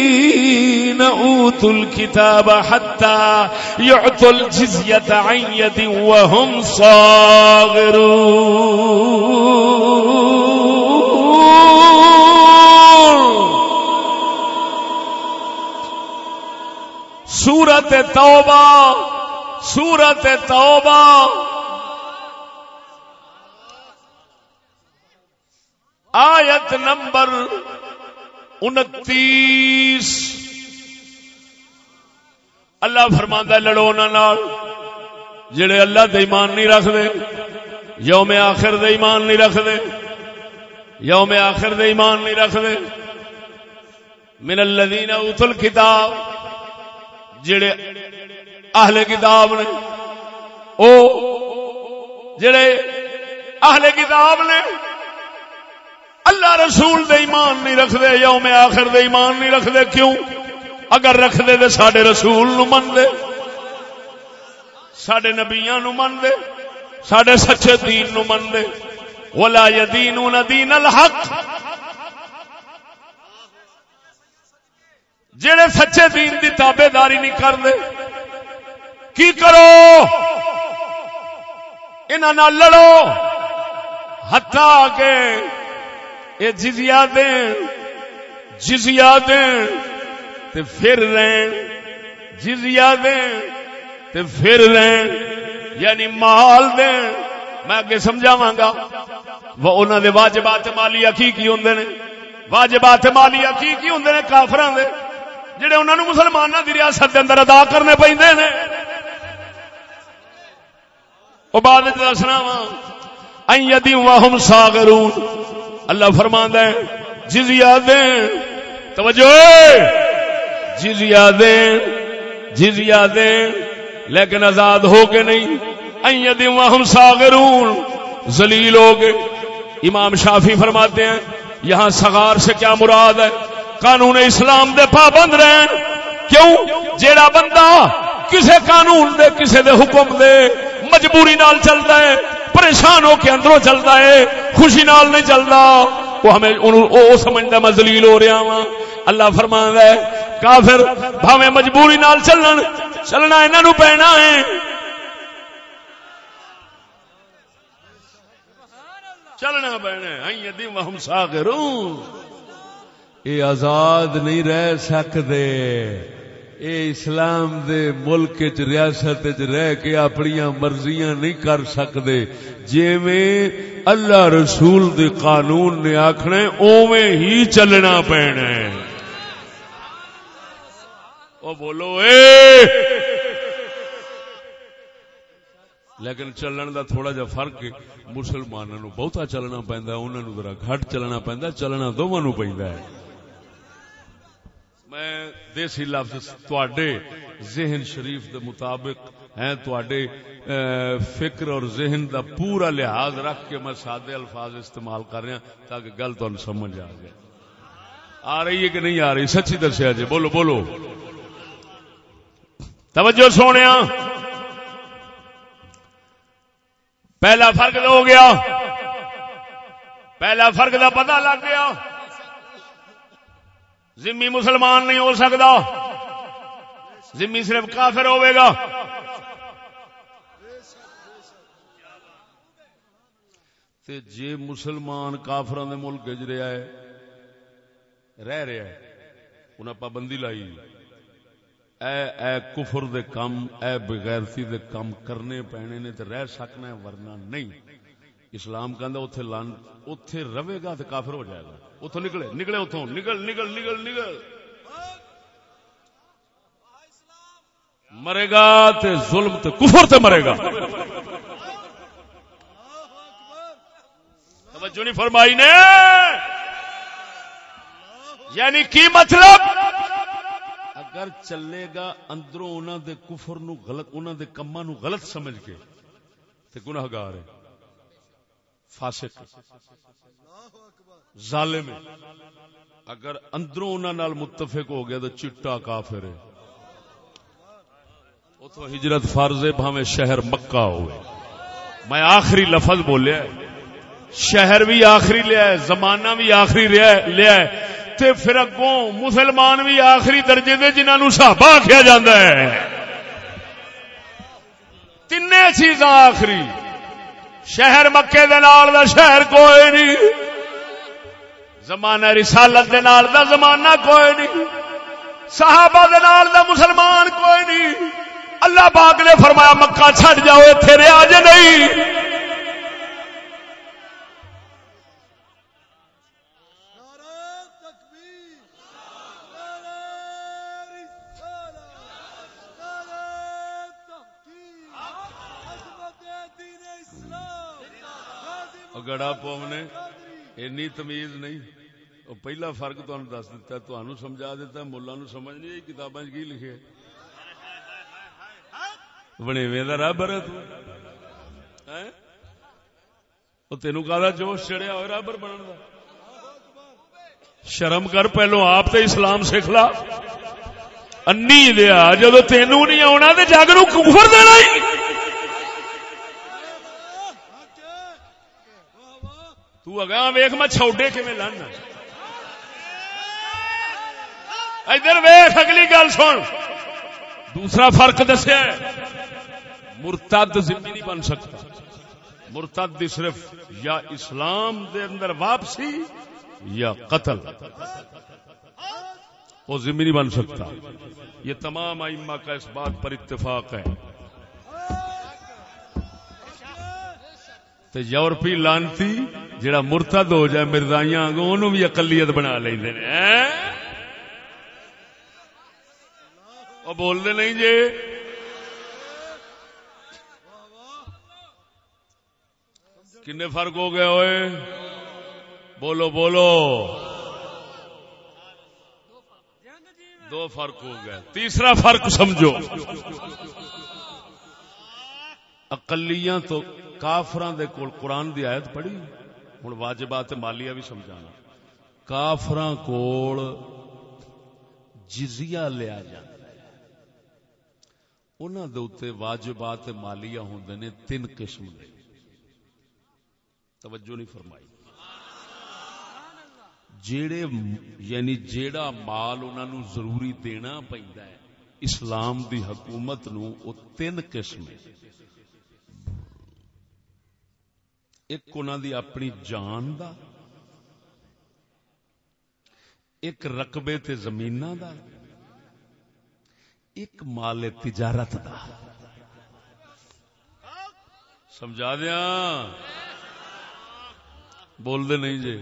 أوتوا الكتاب حتى يعطوا الجزية عن يد وهم صاغرون. سورت توبہ سورت توبہ. آیت نمبر انتیس. اللہ فرماندہ لڑو نال۔ جڑے اللہ دے ایمان نہیں رکھتے یوم آخر دے ایمان نہیں رکھتے یوم آخر دے ایمان نہیں رکھتے من الذین اوتوا الکتاب، جڑے اہل کتاب نے، او جڑے اہل کتاب نے، اللہ رسول دے ایمان نہیں رکھتے یوم آخر دے ایمان نہیں رکھتے کیوں؟ اگر رکھتے تو سڈے رسول نو من دے سڈے نبیا نو من دے سڈے سچے دین نو من دے ولا یدین دین الحق۔ جڑے سچے دین دی تابے داری نہیں کرتے کی کرو؟ انہوں لڑو۔ ہتا کے یہ جزیا دین جزیا دین۔ تے پھر رہن جزیا دین تے پھر رہن یعنی مال دین۔ میں اگے سمجھاواں گا وہ انہوں نے واجبات مالیہ کی کی ہوں نے؟ واجبات مالیہ کی کی ہوں نے کافران دے؟ جڑے انہوں نے مسلمانوں کی ریاست کے اندر ادا کرنے پہ وہ بعد دسنا وا ادی واہم ساگرون اللہ فرما دیں جزیا دیں توجہ! جزیا دیں جزیا دیں، لیکن آزاد ہو کے نہیں۔ ادی واہم ساگرون زلیل ہو گئے۔ امام شافی فرماتے ہیں، یہاں سگار سے کیا مراد ہے؟ قانون اسلام دے پابند رہن کیوں؟ جیڑا بندہ کسے قانون دے، کسے دے حکم دے مجبوری نال چلتا ہے، پریشان ہو کے اندروں چلتا ہے، خوشی نال نہیں چلتا، وہ ہمیں او سمجھتا میں ذلیل ہو رہا ہوں اللہ فرمان ہے کافر بھاوے مجبوری نال چلن، چلنا انہوں پینا ہے۔ چلنا پینا ہم ساگروں یہ آزاد نہیں رہ سکتے اے اسلام دے ملک چ ریاست چ رہ کے اپنی مرضیاں نہیں کر سکتے جی اللہ رسول دے قانون نے آخنا اوے ہی چلنا پینا او بولو، اے! لیکن چلن دا تھوڑا جا فرق مسلمانوں بہتا چلنا پہنتا انہوں ذرا گھٹ چلنا پہنتا چلنا دونوں پہ میں دیسی لفظ تواڈے ذہن شریف دے مطابق ہیں، تواڈے فکر اور ذہن دا پورا لحاظ رکھ کے میں سادے الفاظ استعمال کر رہا تاکہ گل تو سمجھ آ جائے۔ آ رہی ہے کہ نہیں آ رہی؟ سچی دسیا جی بولو بولو۔ توجہ سونے پہلا فرق ہو گیا۔ پہلا فرق دا پتہ لگ گیا۔ زمی مسلمان نہیں ہو سکتا۔ زمی صرف کافر ہوے گا۔ تے جے مسلمان کافران دے ملک گج رہا ہے، رہ رہا ہے انہیں پابندی لائی۔ اے اے کفر دے کم، اے بغیرتی دے کم کرنے پینے نے تے رہ سکنا ہے ورنہ نہیں۔ اسلام کہندا اوتھے لان، اوتھے رہے گا تے کافر ہو جائے گا۔ اتوں نکلے نکلے اتوں نکل نکل نکل نکل۔ مرے گا تے ظلم تے کفر تے مرے گا۔ توجہ نہیں فرمائی نے؟ یعنی کی مطلب؟ اگر چلے گا اندروں انہوں دے کفر نو غلط انہوں دے کما نو غلط سمجھ کے، تے گناہ گار ہے فاسق، ظالم ہے اگر اندروں انہوں نال متفق ہو گیا تو چٹا کافر ہے اتو ہجرت فرض ہے، بھاویں شہر مکہ ہوئے۔ میں آخری لفظ بولیا شہر بھی آخری لیا ہے، زمانہ بھی آخری لیا ہے۔ تے پھر اگوں مسلمان بھی آخری درجے دے جنہوں نے صحابہ آخیا جاتا ہے۔ تین چیزاں آخری۔ شہر مکے دے نال دا شہر کوئی نہیں زمانہ رسالت دے نال دا زمانہ کوئی نہیں صحابہ دے نال دا مسلمان کوئی نہیں اللہ پاک نے فرمایا، مکہ چھڈ جاؤ ایتھے رہا جے نہیں۔ گڑا پونے اینی تمیز نہیں۔ وہ پہلا فرق تمہیں دس دتا تمہیں سمجھا دیتا ملا نو سمجھ نہیں آئی، کتاباں کی لکھے بنے وے کا رب ہے تو۔ تین کا جوش چڑیا ہو رابر بننے کا شرم کر پہلو آپ تے اسلام سکھ لا۔ انی دیا جدو تینوں نہیں آنا تو جگ نو کفر دینا ہی۔ تگا ویخ میں چھوٹے کھے لانا ادھر ویخ اگلی گل سن۔ دوسرا فرق دسیا مرتد زندگی نہیں بن سکتا۔ مرتد دی صرف یا اسلام دے اندر واپسی یا قتل۔ وہ ذمہ نہیں بن سکتا۔ یہ تمام ائمہ کا اس بات پر اتفاق ہے۔ یورپی لانتی جڑا مرتد ہو جائے مردائیاں انہوں بھی اقلیت بنا لیں وہ بولتے نہیں جی؟ کنے فرق ہو گیا ہوئے؟ بولو بولو۔ دو فرق ہو گیا۔ تیسرا فرق سمجھو۔ اقلیاں تو کافران دے کول قرآن دی آیت پڑھی؟ ہوں واجبات مالیہ بھی سمجھانا۔ کافران کول جزیہ لیا جاتا انہوں دے واجبات مالیہ ہوں نے تین قسم دے۔ توجہ نہیں فرمائی۔ جیڑے یعنی جیڑا مال انہوں ضروری دینا پہنتا ہے، اسلام دی حکومت نو او تین قسم ہے۔ ایک انہوں دی اپنی جان دا، ایک رقبے تے زمین دا، ایک مال تجارت دا۔ سمجھا دیا؟ بول دے نہیں جی۔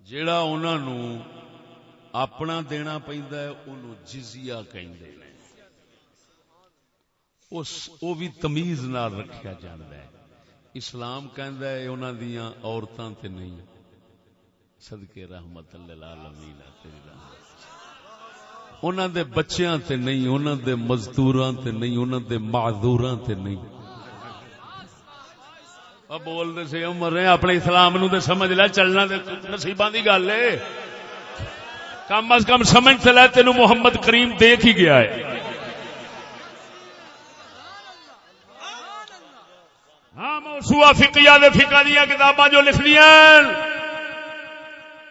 جیڑا انہوں اپنا دینا پہنتا ہے انہوں جزیہ کہیں دے وہ بھی تمیز نال رکھیا جانا ہے۔ اسلام کہندا ہے انہاں دیاں عورتاں تے نہیں۔ صدقے رحمت للعالمین تیری رحمت۔ انہاں دے بچیاں تے نہیں، انہاں دے مزدوراں تے نہیں، انہاں دے معذوراں تے نہیں۔ اب بول دے سے عمر رہے اپنے اسلام نو تے سمجھ لے، چلنا تے نصیباں دی گل ہے۔ کم از کم سمجھ تے لے، تینو محمد کریم دیکھ ہی گیا ہے۔ سوا فکیا فکا دیا کتاباں جو لکھ لیا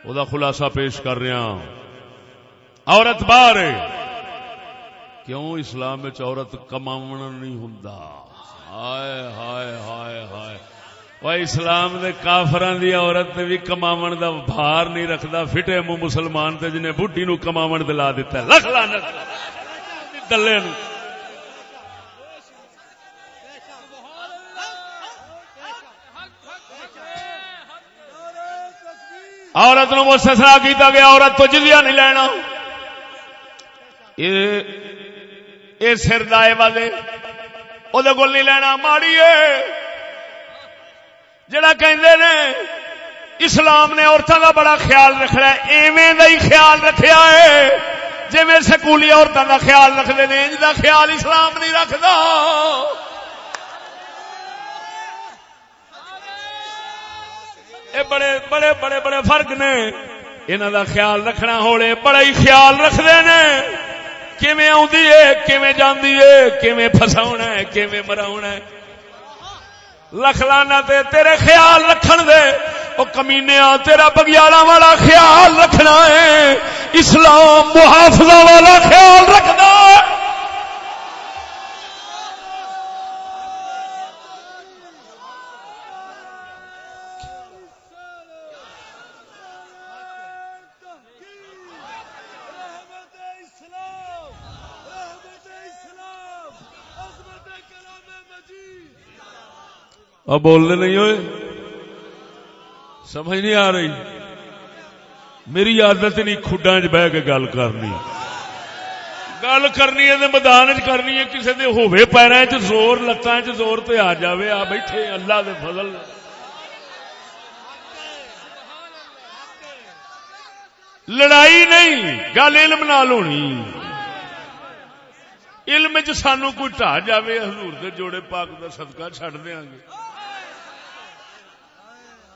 وہ خلاصہ پیش کر رہا عورت بار کیوں اسلام عورت کما نہیں ہوں ہائے ہائے ہائے ہائے۔ وہ اسلام دے کافران دی عورت نے بھی کماون دا بھار نہیں رکھدا، فٹے منہ مسلمان تے جنہیں بڈھی نو کماون دلا دیتا ہے۔ لکھ لعنت۔ دلے نو۔ عورت نو مستثنا کیتا گیا، عورت تو جزیا نہیں لینا۔ یہ سر دائے والے وہ نہیں لینا، ماڑی جڑا کہ اسلام نے عورتوں کا بڑا خیال رکھنا ایویں ہی خیال رکھا ہے۔ جی سکولی عورتوں کا خیال رکھتے ہیں ان کا خیال اسلام نہیں رکھتا یہ بڑے بڑے بڑے بڑے فرق نے۔ انہوں کا خیال رکھنا ہونے بڑا ہی خیال رکھتے ہیں کیویں آدھی ہے، کیویں جاندی ہے، کیویں فسا ہے، کیویں مرا ہے۔ لکھ لانا تے تیرے خیال رکھن دے۔ وہ کمینے تیرا بگیارا والا خیال رکھنا ہے۔ اسلام محافظہ والا خیال رکھنا ہے۔ اب بولنے نہیں ہوئے؟ سمجھ نہیں آ رہی۔ میری عادت نہیں کھڈا چ بہ کے گل کرنی۔ گل کرنی ہے میدان چ کرنی ہے کسی کے ہوے پیروں چ زور لتان چ زور تے آ جاوے، آ بیٹھے، اللہ دے فضل۔ لڑائی نہیں، گل علم نال ہونی۔ علم چ سانو کوئی ٹا جاوے، حضور دے جوڑے پاک دا صدقہ چھڈ دیاں گے۔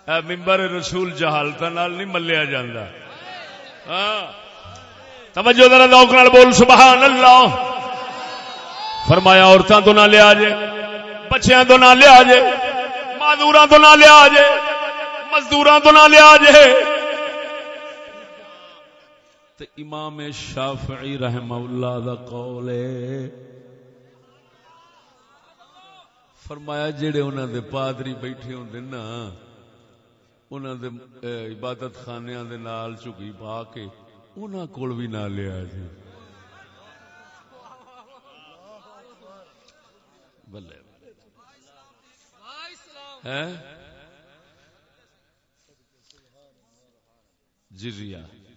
ممبر رسول جہالت نہیں ملیا جاندہ ہاں۔ توجہ ذرا دوک نال بول سبحان اللہ فرمایا عورتوں تو نہ لیا جے، بچیاں تو نہ لیا جے، معذوراں تو نہ لیا جے، مزدوراں تو نہ لیا جے۔ تے امام شافعی رحمہ اللہ دا قول ہے فرمایا، جڑے انہاں دے پادری بیٹھے ہوندے نا انہوں دے عبادت خانے دے نال چگی پا کے انہوں کول بھی نہ لیا جی۔ بلے۔ جزیا جی، ہاں۔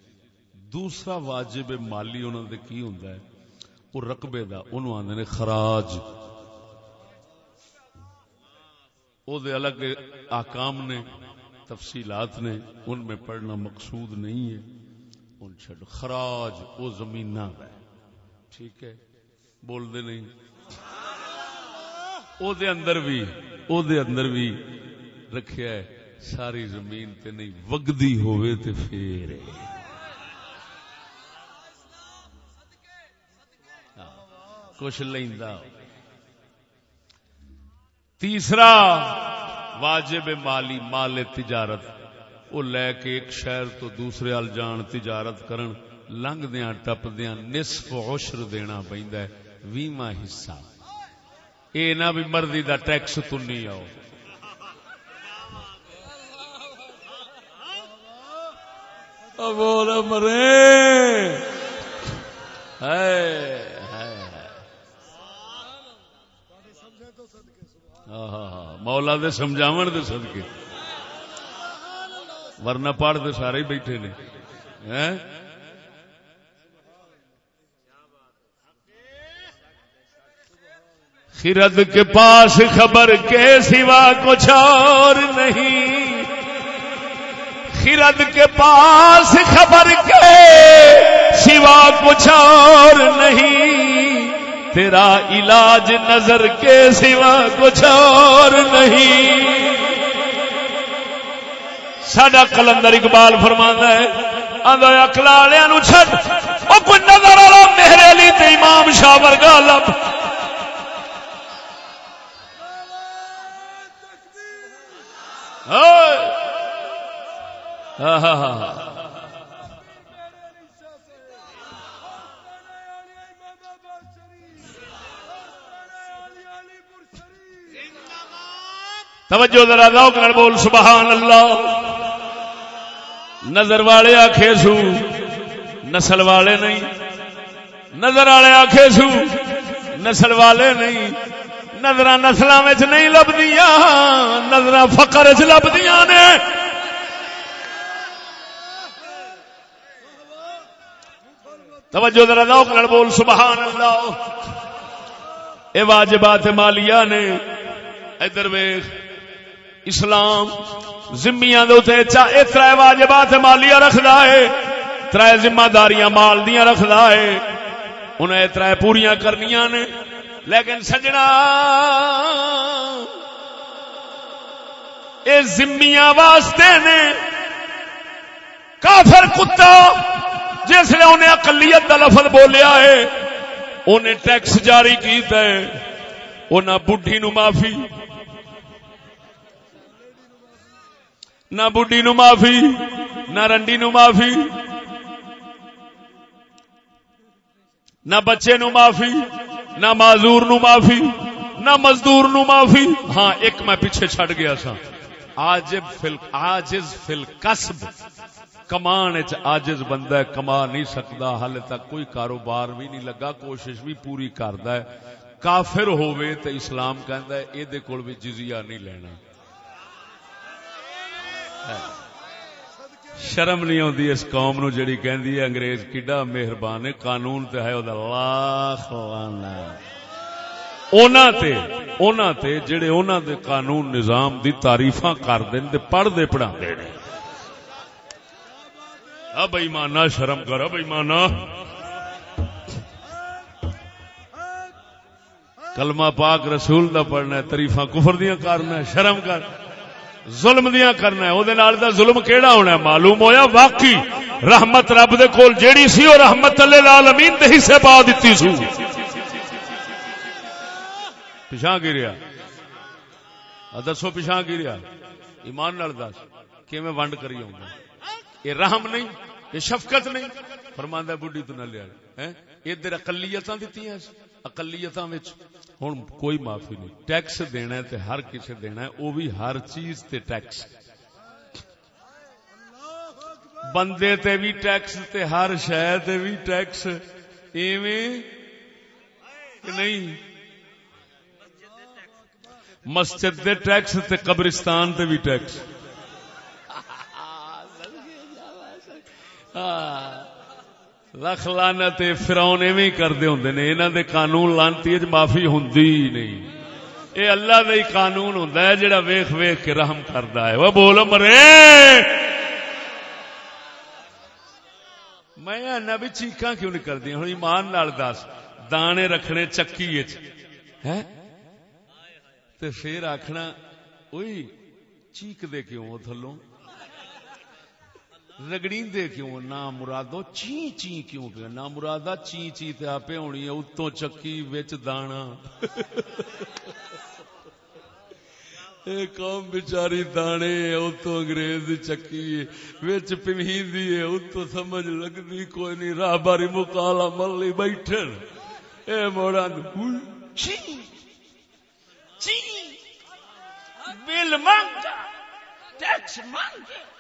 دوسرا واجب مالی انہوں دے کی ہوں وہ رقبے دا، انہوں آدھے نے خراج۔ او دے الگ آکام نے۔ تفصیلات نے ان میں پڑھنا مقصود نہیں ہے۔ ان چھڑ خراج او زمین نہ ہے۔ ٹھیک ہے؟ بول دے نہیں۔ او دے اندر بھی او دے اندر بھی رکھیا ہے۔ ساری زمین تے نہیں وگدی ہوئے تے پھر ہاں، کچھ لیندا تیسرا واجب مالی مال تجارت۔ وہ لے کے ایک شہر تو دوسرے ال جان تجارت کرن لنگ دیا ٹپ دیا نصف عشر دینا پہنتا ہے ویما حصہ۔ اے نہ بھی مرضی دا ٹیکس تنی آؤ۔ بول مرے۔ ہے مولا دے سمجھاو دے صدقے۔ ورنہ پڑھ دے سارے ہی بیٹھے نے۔ خرد کے پاس خبر کے سوا کچھ اور نہیں۔ خرد کے پاس خبر کے سوا کچھ اور نہیں۔ تیرا علاج نظر کے سوا کچھ اور نہیں۔ سڈا کلندر اقبال فرما ہے آدھا اکلا نو چڈ وہ کوئی نظر والا میرے لی تے امام شاہ ورگا لب۔ ہاں ہاں ہاں۔, ہاں۔ توجہ ذرا ذوق نال بول، سبحان اللہ۔ نظر والے آخے سو، نسل والے نہیں۔ نظر والے آخے سو، نسل والے نہیں۔ نظر نسل نہیں لبدیاں نظر فقر چ لبدیاں نے۔ توجہ ذرا ذوق نال بول، سبحان اللہ۔ اے واجبات مالیہ نے۔ ادھر ویخ اسلام زمیاں دے تے چا ترے واجبات مالیہ رکھدا ہے، ترے ذمہ داریاں مال دیاں رکھدا ہے۔ انہیں ترے پوریاں کرنیاں نے۔ لیکن سجنا، اے زمیاں واسطے نے کافر کتا، جس نے انہیں اقلیت کا لفظ بولیا ہے، انہیں ٹیکس جاری کیتا ہے۔ انہیں بڈھی نو معافی۔ نہ بڈھی نو معافی، نہ رنڈی نو معافی، نہ بچے نو معافی، نہ معذور نو معافی، نہ مزدور نو معافی۔ ہاں ایک میں پیچھے چھڑ گیا سا۔ آجب فل آجز فل کسب کمان آجز بندہ کما نہیں سکتا ہال تک کوئی کاروبار بھی نہیں لگا، کوشش بھی پوری کرتا ہے۔ کافر ہووے تو اسلام کہندا ہے اے دے کول بھی جزیہ نہیں لینا۔ شرم نہیں آتی اس قوم نو جڑی کہندی ہے، انگریز کڈا مہربان ہے، قانون تے ہے، او دا لاکھ لانا اونا تے اونا تے جڑے اونا دے قانون نظام دی تعریفاں کر دین تے پڑھ دے پڑھا دے نے۔ اب ایمانا شرم کر اب ایمانا کلمہ پاک رسول دا پڑھنا ہے، تریفاں کفر دیاں کرنا ہے، شرم کر۔ ظلم دیاں کرنا ہے۔ او دے نال دا ظلم کیڑا ہونا ہے؟ معلوم ہویا؟ واقعی رحمت رب دے کول جیڑی سی او رحمت اللہ للعالمین دے حصے پا دتی سو۔ پیچھا گریا دسو پیچھا گریا ایمان نال دس، کیویں ونڈ کری ہوں یہ رحم نہیں، یہ شفقت نہیں۔ فرماندہ بڈھی تو نہ لیا۔ ادھر اقلیت دیتی ہیں۔ اقلیت ہوں کوئی معافی نہیں۔ ٹیکس دینا ہے تے ہر کسے دینا ہے وہ بھی ہر چیز تے ٹیکس۔ بندے تے بھی ٹیکس تے ہر شہ تے بھی ٹیکس۔ ایویں کہ نہیں؟ مسجد دے ٹیکس تے قبرستان تے بھی ٹیکس۔ ہاں لکھ لانا فراؤن ایویں کرتے ہوں نے انہوں دے قانون لانتی معافی ہوں نہیں۔ اے اللہ دا ہی قانون ہوں جڑا ویخ ویخ کے رحم کرتا ہے۔ وہ بولو مرے۔ میں بھی چیخا کیوں نہیں کرتی ہوں ایمان نال دس۔ دانے رکھنے چکی پھر آخنا وہی چیک دے کیوں تھلوں؟ رگڑی دے کیوں؟ نہ مرادو چی چی کیوں پہ؟ نہ مرادا چی چی تے آپ ہونی ہے، اتوں چکی وچ دانا۔ قوم بچاری دانے، اتوں انگریز چکی وچ پمہیندی ہے، اتوں سمجھ لگدی کوئی نہیں۔ راہ باری مکالا ملی بیٹھن۔ اے موڑا چی چی بل مانگا۔ ٹیکس مانگے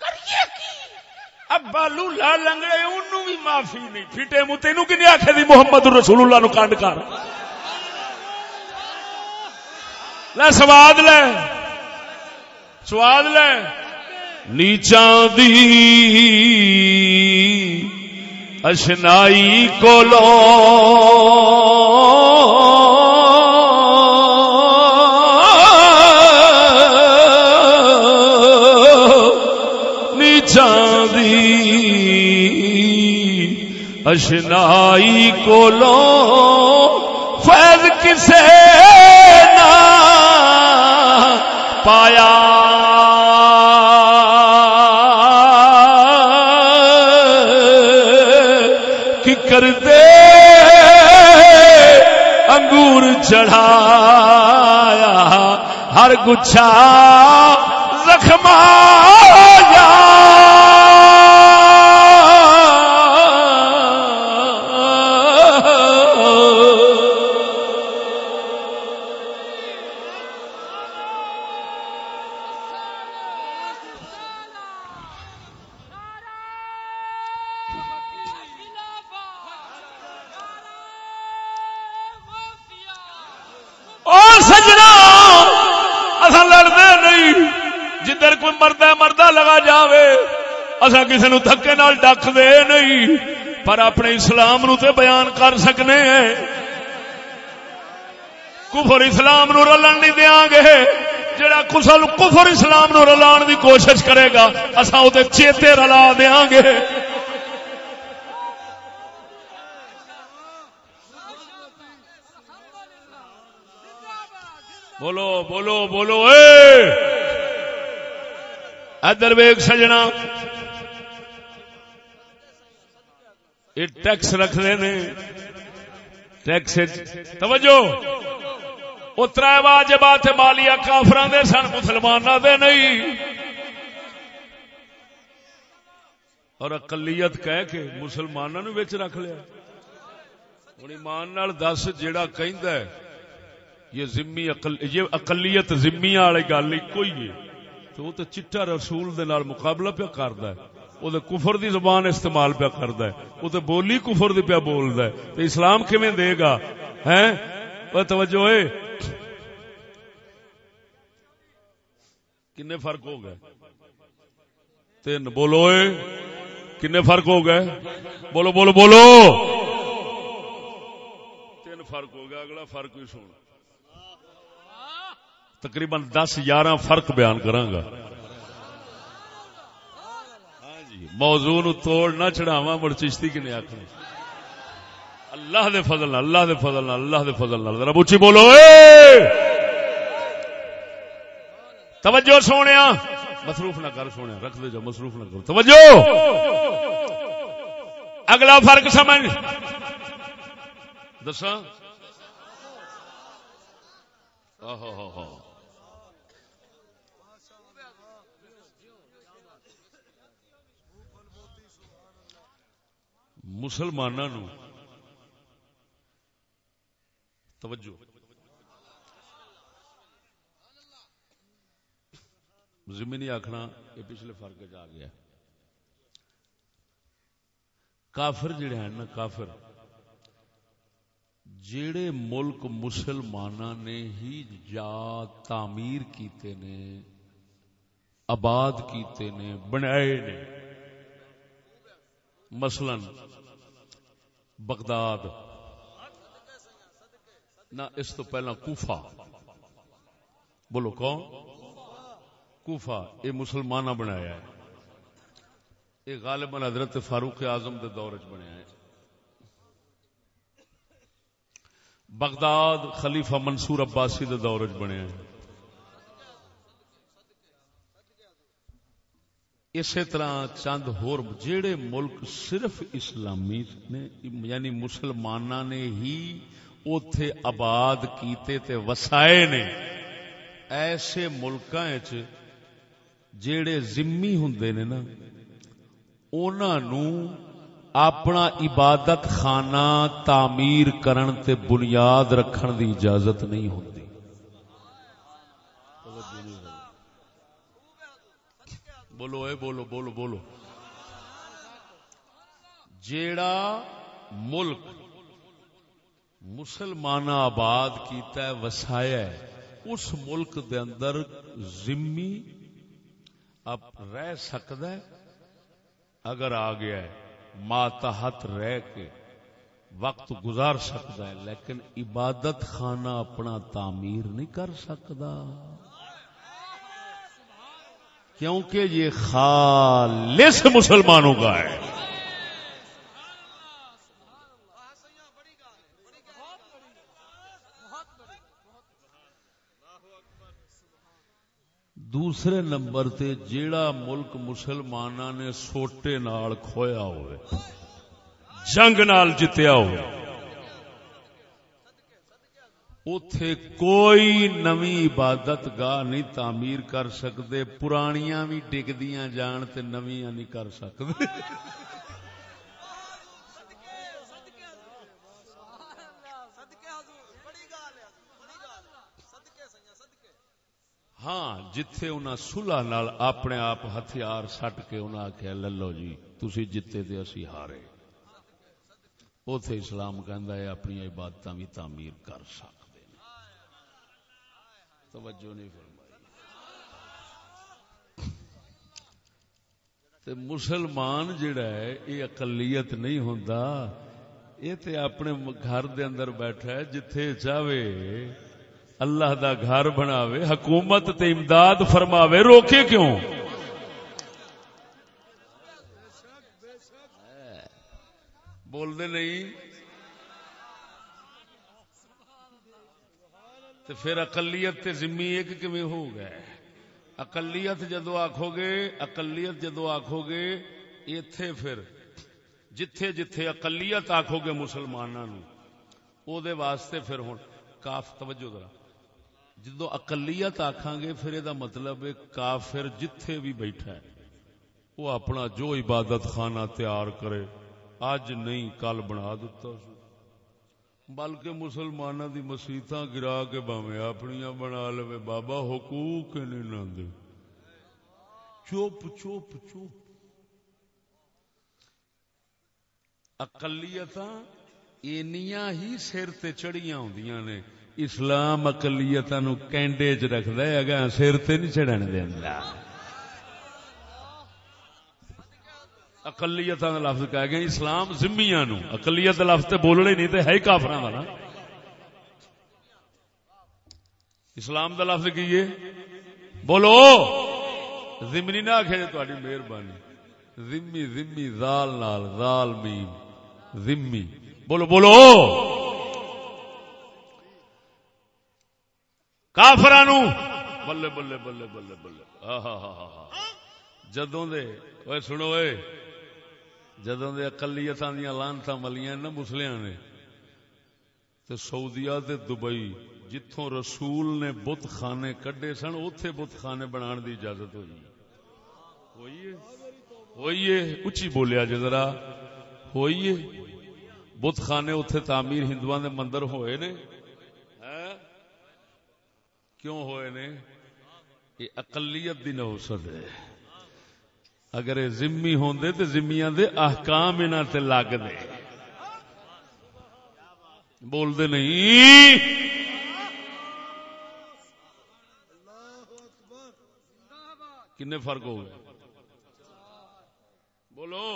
کریے کی؟ اب بالو لا لنگڑے انہوں بھی معافی نہیں۔ پھٹے منہ تینوں کی نہیں آخے دی محمد رسول اللہ نو کانڈ کر۔ لے، سواد لے۔ سواد لے۔ نیچان دی اشنائی کو لو اشنائی کو لو فیض کسے نہ پایا۔ کی کرتے انگور چڑھایا۔ ہر گچھا زخمایا مردہ مردہ لگا جاوے۔ اصا کسی نو تھکے نال ڈک دے نہیں، پر اپنے اسلام نو تے بیان کر سکنے ہیں۔ کفر اسلام نو رلن نہیں دیا گے۔ جڑا کسل کفر اسلام نو رلان دی کوشش کرے گا اصا وہ چیتے رلا دیا گے۔ بولو بولو بولو، اے! ادر ویگ سجنا۔ یہ ٹیکس رکھتے ہیں ٹیکس توجہ۔ اترا واجبات مالیا کافران دے سن مسلمانوں دے نہیں۔ اور اقلیت کہہ کے مسلمانوں نے رکھ لیا۔ ہوں ایمان دس، جیڑا کہندا یہ ذمی اقل، یہ اقلیت ذمی والی گل کوئی ہے۔ تو وہ تو چٹا رسول دے نال مقابلہ پیا کردا ہے۔ وہ تو کفر دی زبان استعمال پیا کردا ہے۔ وہ تو بولی کفر دی پیا بولدا ہے۔ تو اسلام کیویں دے گا؟ ہیں؟ وہ توجہ ہے کنے فرق ہو گئے؟ تین، بولو اے۔ کنے فرق ہو گئے؟ بولو بولو بولو۔ تین فرق ہو گیا اگلا فرق بھی سن تقریباً دس یارہ فرق بیان کرانگا ہاں جی موضوع نو توڑ نہ چڑھاوا مڑ چشتی کی نہیں آخر اللہ دے فضل اللہ دے فضل اللہ دے فضل ذرا بچی بولو، اے! توجہ سونے مصروف نہ کر سونے رکھ دے جو، مصروف نہ کر۔ توجہ! اگلا فرق سمجھ۔ دسا مسلمانوں توجہ۔ زمینی آخنا یہ پچھلے فرق آ گیا۔ کافر جڑے ہیں نا، کافر، جڑے ملک مسلمان نے ہی جا تعمیر کیتے نے، آباد کیتے نے، بنائے نے۔ مثلا بغداد۔ نہ اس تو پہلا کوفہ۔ بولو کون؟ کوفہ۔ یہ مسلمان بنایا ہے۔ یہ غالباً حضرت فاروق اعظم دے دور چ بنیا ہے۔ بغداد خلیفہ منصور عباسی دے دور چ بنیا ہے۔ اسی طرح چند ہور جیڑے ملک صرف اسلامی نے یعنی مسلمان نے ہی اتے آباد کیتے تے وسائے نے، ایسے ملکاں جیڑے ذمی ہوں نے نا انہوں اپنا عبادت خانہ تعمیر کرن تے بنیاد رکھن دی اجازت نہیں ہوتی بولو، اے بولو بولو بولو۔ جیڑا ملک مسلمان آباد کیتا ہے، وسایا ہے، اس ملک دے اندر ذمی اب رہ سکتا ہے۔ اگر آ گیا ہے، ماتحت رہ کے وقت گزار سکتا ہے، لیکن عبادت خانہ اپنا تعمیر نہیں کر سکتا۔ کیونکہ یہ خالص مسلمانوں کا ہے۔ دوسرے نمبر تے جیڑا ملک مسلمان نے سوٹے نال کھویا ہوئے، جنگ نال جتیا ہوئے۔ اتے کوئی نوی عبادت گاہ نہیں تعمیر کر سکتے، پرانیاں بھی ڈگدیاں جان تے نویاں نہیں کر سکتے۔ ہاں جتھے انہاں صلح نال اپنے آپ ہتھیار سٹ کے انہاں آخیا للو جی تسی جتے تے اسی ہارے۔ اوتھے اسلام کہندا ہے، اپنی عبادتاں بھی تعمیر کر سکتے۔ توجہ نہیں فرمائی۔ تے مسلمان جڑا ہے، یہ اقلیت نہیں ہوندا، یہ تے اپنے گھر دے اندر بیٹھا ہے، جتھے چاہے اللہ دا گھر بناوے، حکومت تے امداد فرماوے، روکے کیوں؟ بول دے نہیں۔ تے پھر اقلیت تے ذمہ ایک کیویں ہو گئے اقلیت جدو آکھو گے، اقلیت جدو آکھو گے، ایتھے پھر جتھے جتھے اقلیت آکھو گے مسلمانوں او دے واسطے پھر ہن کاف، توجہ ذرا۔ جدو اقلیت آکھاں گے، پھر یہ مطلب ہے کافر جتھے بھی بیٹھا ہے وہ اپنا جو عبادت خانہ تیار کرے اج نہیں، کل بنا دیتا سو۔ بلکہ مسلمانوں دی مسیطاں گرا کے باویں اپنیاں بنا لو بابا، حقوق نہیں نہ دے۔ چوپ چوپ چوپ اقلیتاں اینیاں ہی سر تے چڑیاں ہوندیاں نے۔ اسلام اقلیت نو کینڈے چ رکھد اگا سر تے نہیں چڑھن دینا اقلیت کا لفظ کہہ گیا اسلام زمیا نو اقلیت کا لفظ تے بولنے نہیں تے ہے ہی کافر والا اسلام کا لفظ کی ہے؟ بولو! زمنی نہ آخے تاری مہربانی۔ زمی زمی زال نال زال میم۔ زمی بولو بولو! کافران بلے بلے بلے بلے بلے۔ ہاں ہاں ہاں ہاں جدوں دے اوے سنو اے جدوں دے اقلیتاں دیاں لانتاں ملیاں نا مسلیاں نے، تے سعودیہ تے دبئی جتھوں رسول نے بت خانے کڈے سن، اوتھے بت خانے بنان دی اجازت ہوئی۔ ہوئی ہوئی اچھی بولیا جی ذرا۔ ہوئی بت خانے اوتھے تعمیر ہندوؤں دے مندر ہوئے نے۔ کیوں ہوئے نے؟ یہ اقلیت دی نوسط ہے۔ اگر یہ زمی ہوندے تے زمیاں دے احکام انہاں تے لگ دے۔ بول دے نہیں۔ کنے فرق ہو گئے بولو۔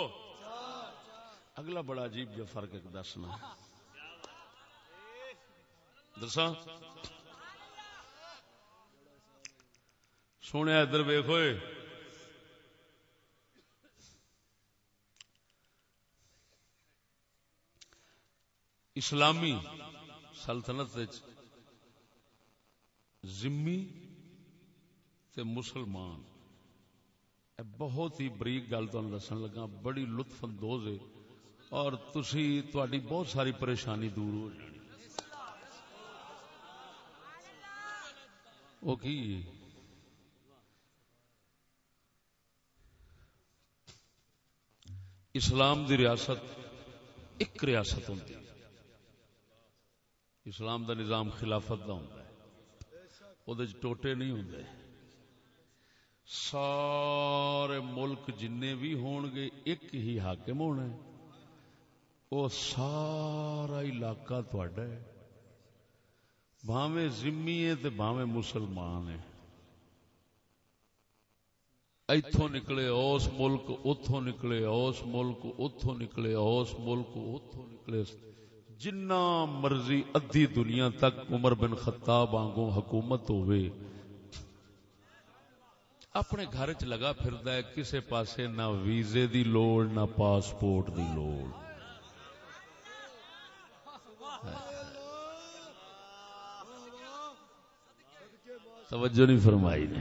اگلا بڑا عجیب جو فرق ایک دسنا۔ دساں؟ سونے ادھر ویخ ہوئے اسلامی سلطنت ذمی تے مسلمان۔ بہت ہی بریک گل تمہیں دسن لگا، بڑی لطف اندوز ہے۔ اور تسی تھی بہت ساری پریشانی دور ہو جانی۔ وہ کی؟ اسلام دی ریاست ایک ریاست ہوتی اسلام دا نظام خلافت دا ہوتا ہے۔ وہ ٹوٹے نہیں ہوتے سارے ملک جن بھی ہون گے، ایک ہی حاکم ہونا ہے۔ وہ سارا علاقہ تھوڑا ہے۔ بھاویں زمی ہے تو بھاویں مسلمان ہے۔ ایتھوں نکلے اس ملک اتوں نکلے اس ملک اتوں نکلے اس ملک اتوں نکلے۔ جنا مرضی ادھی دنیا تک عمر بن خطاب آنگوں حکومت ہوئے، اپنے گھر چ لگا پھردا ہے، کسے پاسے نہ ویزے دی لوڑ، نہ پاسپورٹ دی لوڑ۔ توجہ نہیں فرمائی نے۔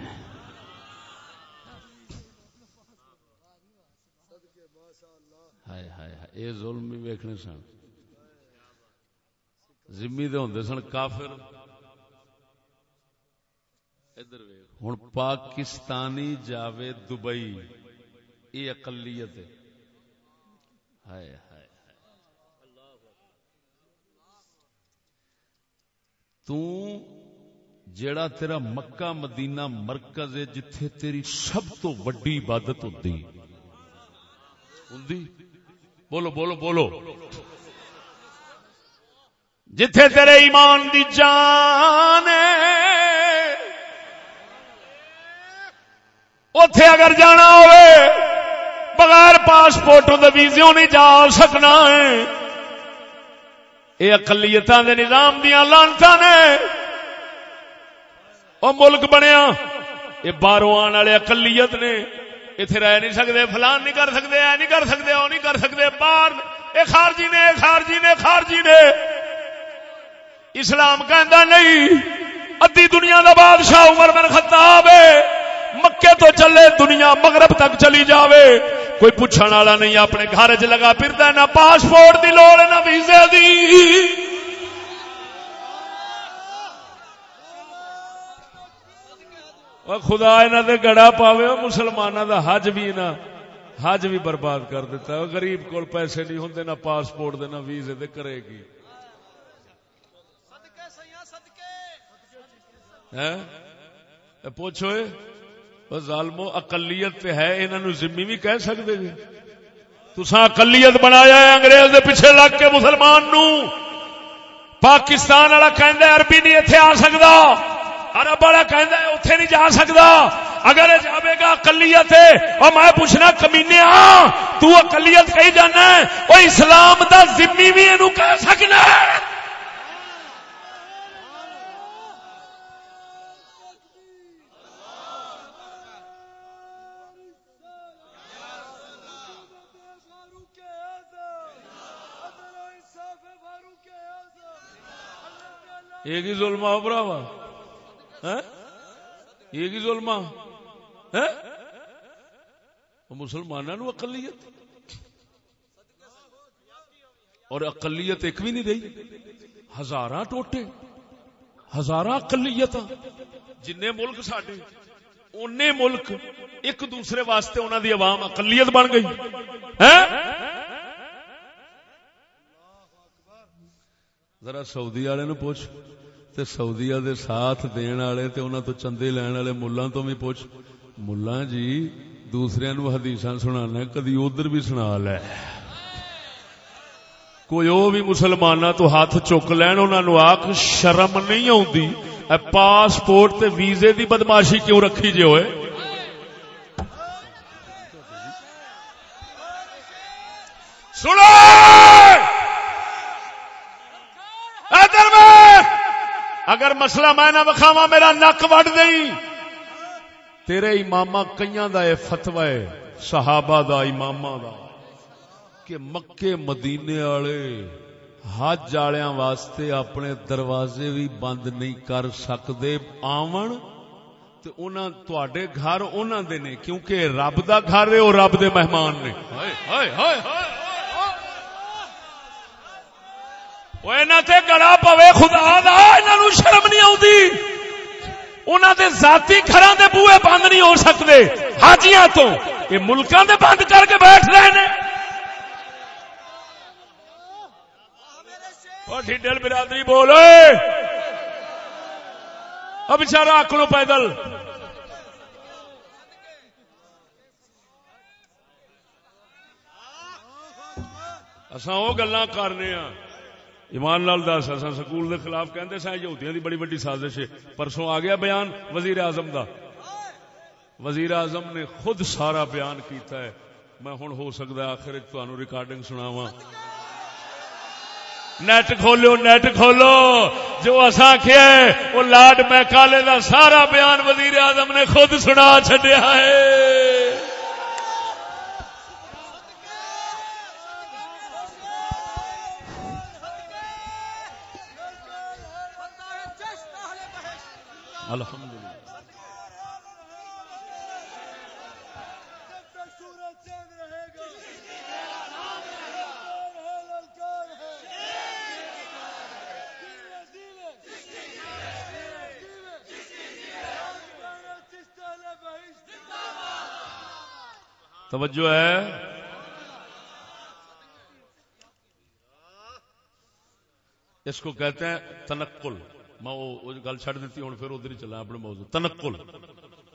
ہائے ہائے یہ ظلم بھی ویکھنے سن۔ زمی دے ہوندے سن کافر۔ ادھر ہوں پاکستانی جاوے دبئی۔ یہ اقلیت ہائے ہائے تو جیڑا تیرا مکہ مدینہ مرکز ہے جتھے تیری سب تو وڈی عبادت ہوتی ہوں بولو بولو بولو۔ جتھے تیرے ایمان دی جان اتے اگر جانا ہوئے، بغیر پاسپورٹوں دے ویزیوں نہیں جا سکنا ہے۔ یہ اقلیت دے نظام دیا لانتا نے۔ وہ ملک بنیا یہ باہروں آنے والے اقلیت نے۔ اتنے رہ نہیں سکتے فلان نہیں کر سکتے اے نہیں کر سکتے وہ نہیں کر سکتے باہر۔ اے خارجی نے خارجی نے خارجی نے۔ اسلام کہندا نہیں ادی دنیا دا بادشاہ عمر بن خطاب ہے۔ مکے تو چلے، دنیا مغرب تک چلی جاوے۔ کوئی پوچھنے والا نہیں، اپنے گھر چ لگا پھرتا نہ پاسپورٹ دی لوڑ، نہ ویزے دی۔ خدا انہوں نے گڑا پاوے مسلمانوں دا حج بھی نہ حج بھی برباد کر دیتا ہے۔ غریب کو پیسے نہیں ہوں نہ پاسپورٹ دے، نہ ویزے دے، کرے گی۔ پوچھو ظالمو اقلیت ہے انہوں ذمہ بھی کہہ سکتے جی۔ تسا اقلیت بنایا ہے انگریز دے پیچھے لگ کے مسلمان نو۔ پاکستان والا کہندا عربی نہیں ایتھے آ سکدا۔ عرب والا کہندا ہے، اوتھے نہیں جا سکدا۔ اگر جاوے گا اقلیت ہے اور میں پوچھنا کمینے ہاں تو اقلیت کہی جانا ہے، او اسلام دا ذمہ بھی اینو کہہ سکنا ہے۔ ایک ہی ظلم آ براوا ایک ہی ظلم مسلمانوں اقلیت۔ اور اقلیت ایک بھی نہیں رہی۔ ہزار ٹوٹے۔ ہزار اقلیت جن ملک سڈے اُن ملک ایک دوسرے واسطے انہوں دی عوام اقلیت بن گئی۔ ذرا سعودی والے نو پوچھ تے سعودیا دے ساتھ دین والے تے انہاں تو چندے لین والے ملاں تو بھی پوچھ۔ ملاں جی دوسرے نو حدیثاں سنانا کدی ادھر بھی سنا لے۔ کوئی او بھی مسلماناں تو ہاتھ چک لین، انہاں نو آکھ، شرم نہیں آوندی۔ اے پاسپورٹ تے ویزے دی بدماشی کیوں رکھی جے ہوئے؟ سنو! اگر مسئلہ میں نہ بکھاوا میرا نک وڈ دئی۔ تیرے امام کئی دا یہ فتوا ہے، صحابہ دا امام دا۔ کہ مکے مدینے والے حج والوں واسطے اپنے دروازے بھی بند نہیں کر سکتے آون تے انہاں تواڈے گھر انہاں دے نے، کیونکہ رب دا گھر ہے اور رب دے مہمان نے۔ ہائے ہائے ہائے۔ ہائے گڑا پوے خدا دا شرم نہیں آتی انہوں دے ذاتی گھر دے بوئے بند نہیں ہو سکتے حاجیاں تو یہ ملکوں دے بند کر کے بیٹھ رہے ہیں ڈیڈل برادری بولو اب بچارا آکڑو پیدل اصا وہ گلا کرنے ہاں ایمان لال دس اصا سکول دے خلاف کہندے سا یہودیاں دی بڑی بڑی سازش ہے۔ پرسوں آ گیا بیان وزیر اعظم دا۔ وزیر اعظم نے خود سارا بیان کیتا ہے۔ میں ہن ہو سکتا ہے آخر تانوں ریکارڈنگ سناواں۔ نیٹ کھولو نیٹ کھولو۔ جو اصا آخیا وہ لاڈ میں کالے دا سارا بیان وزیر اعظم نے خود سنا چڈیا ہے۔ الحمد للہ توجہ ہے۔ اس کو کہتے ہیں تنقل۔ میں وہ گل چڑ دیتی ہوں پھر ادھر ہی چلا اپنے موضوع. تنقل.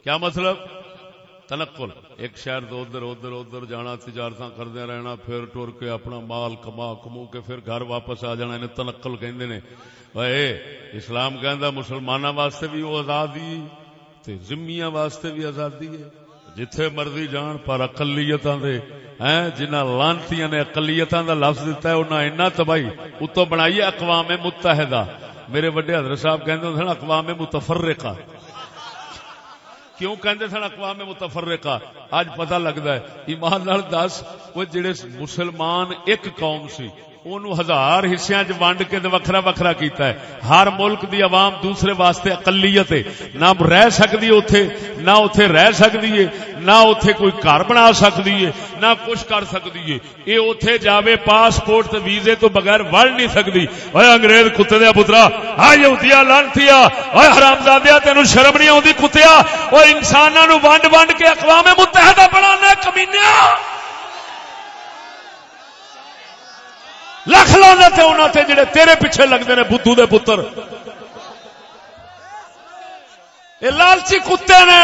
کیا مطلب؟ تنقل. ایک شہر تو ادھر ادھر ادھر جانا تجارت کردیا رہنا، پھر ٹر کے اپنا مال کما کمو کے پھر گھر واپس آ جانا، انہیں تنقل کہندے نے. اے اسلام کہندا مسلمانوں واسطے بھی وہ آزادی تے ذمیاں واسطے بھی آزادی ہے. جتھے مرضی جان، پر اقلیتاں دے، ہیں جنہ لانتیاں نے اقلیتاں دا لفظ دیتا ہے، انہاں اینا تباہی اتو بنائی اقوام متحدہ. میرے وڈے حضرت صاحب کہندے سن اقوام متفرقہ۔ کیوں کہندے سن اقوام متفرقہ؟ اج پتہ لگدا ہے، ایمان نال دس، وہ جڑے مسلمان ایک قوم سی، اونوں ہزار حصیاں چ ونڈ کے تے وکھرا وکھرا کیتا ہے۔ ہر ملک دی عوام دوسرے واسطے اقلیت ہے۔ نہ رہ سکدی اوتھے، نہ اوتھے رہ سکدی ہے۔ نہ اوتھے کوئی گھر بنا سکدی ہے، نہ کچھ کر سکدی ہے۔ اے اوتھے جاوے پاسپورٹ تے ویزے تو بغیر وڑ نہیں سکدی۔ اوے انگریز کتے دے پترا ہا یہودیا لعنتیا اوے حرامزادیا تینو شرم نہیں اوندی کتیا او انساناں ونڈ ونڈ کے اقوام متحدہ بنانا کمینیا۔ لکھ لانا تھے انہوں تے جڑے تیرے پیچھے لگتے ہیں بدھو دے پتر۔ یہ لالچی کتے نے۔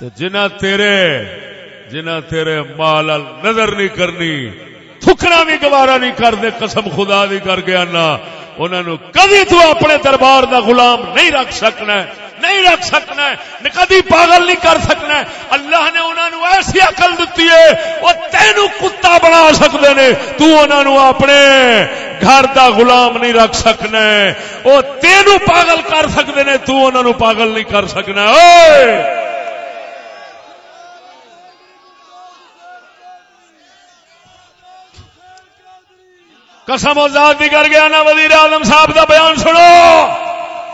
جنہ تیرے جنہ تیرے مال نظر نہیں کرنی تھکنا بھی گوارا نہیں کرتے قسم خدا بھی کر گیا نا انہوں کبھی تو اپنے دربار دا غلام نہیں رکھ سکنا نہیں رکھ سکنا کدی پاگل نہیں کر سکنا اللہ نے انہوں ایسی اقل دیتی ہے، وہ تینو کتا بنا سکتے نے، تو انہوں اپنے گھر دا غلام نہیں رکھ سکنا وہ تینو پاگل کر سکتے نے، تو انہوں پاگل نہیں کر سکنا۔ اوے قسم ذات بھی کر گیا نا وزیر اعظم صاحب کا بیان سنو۔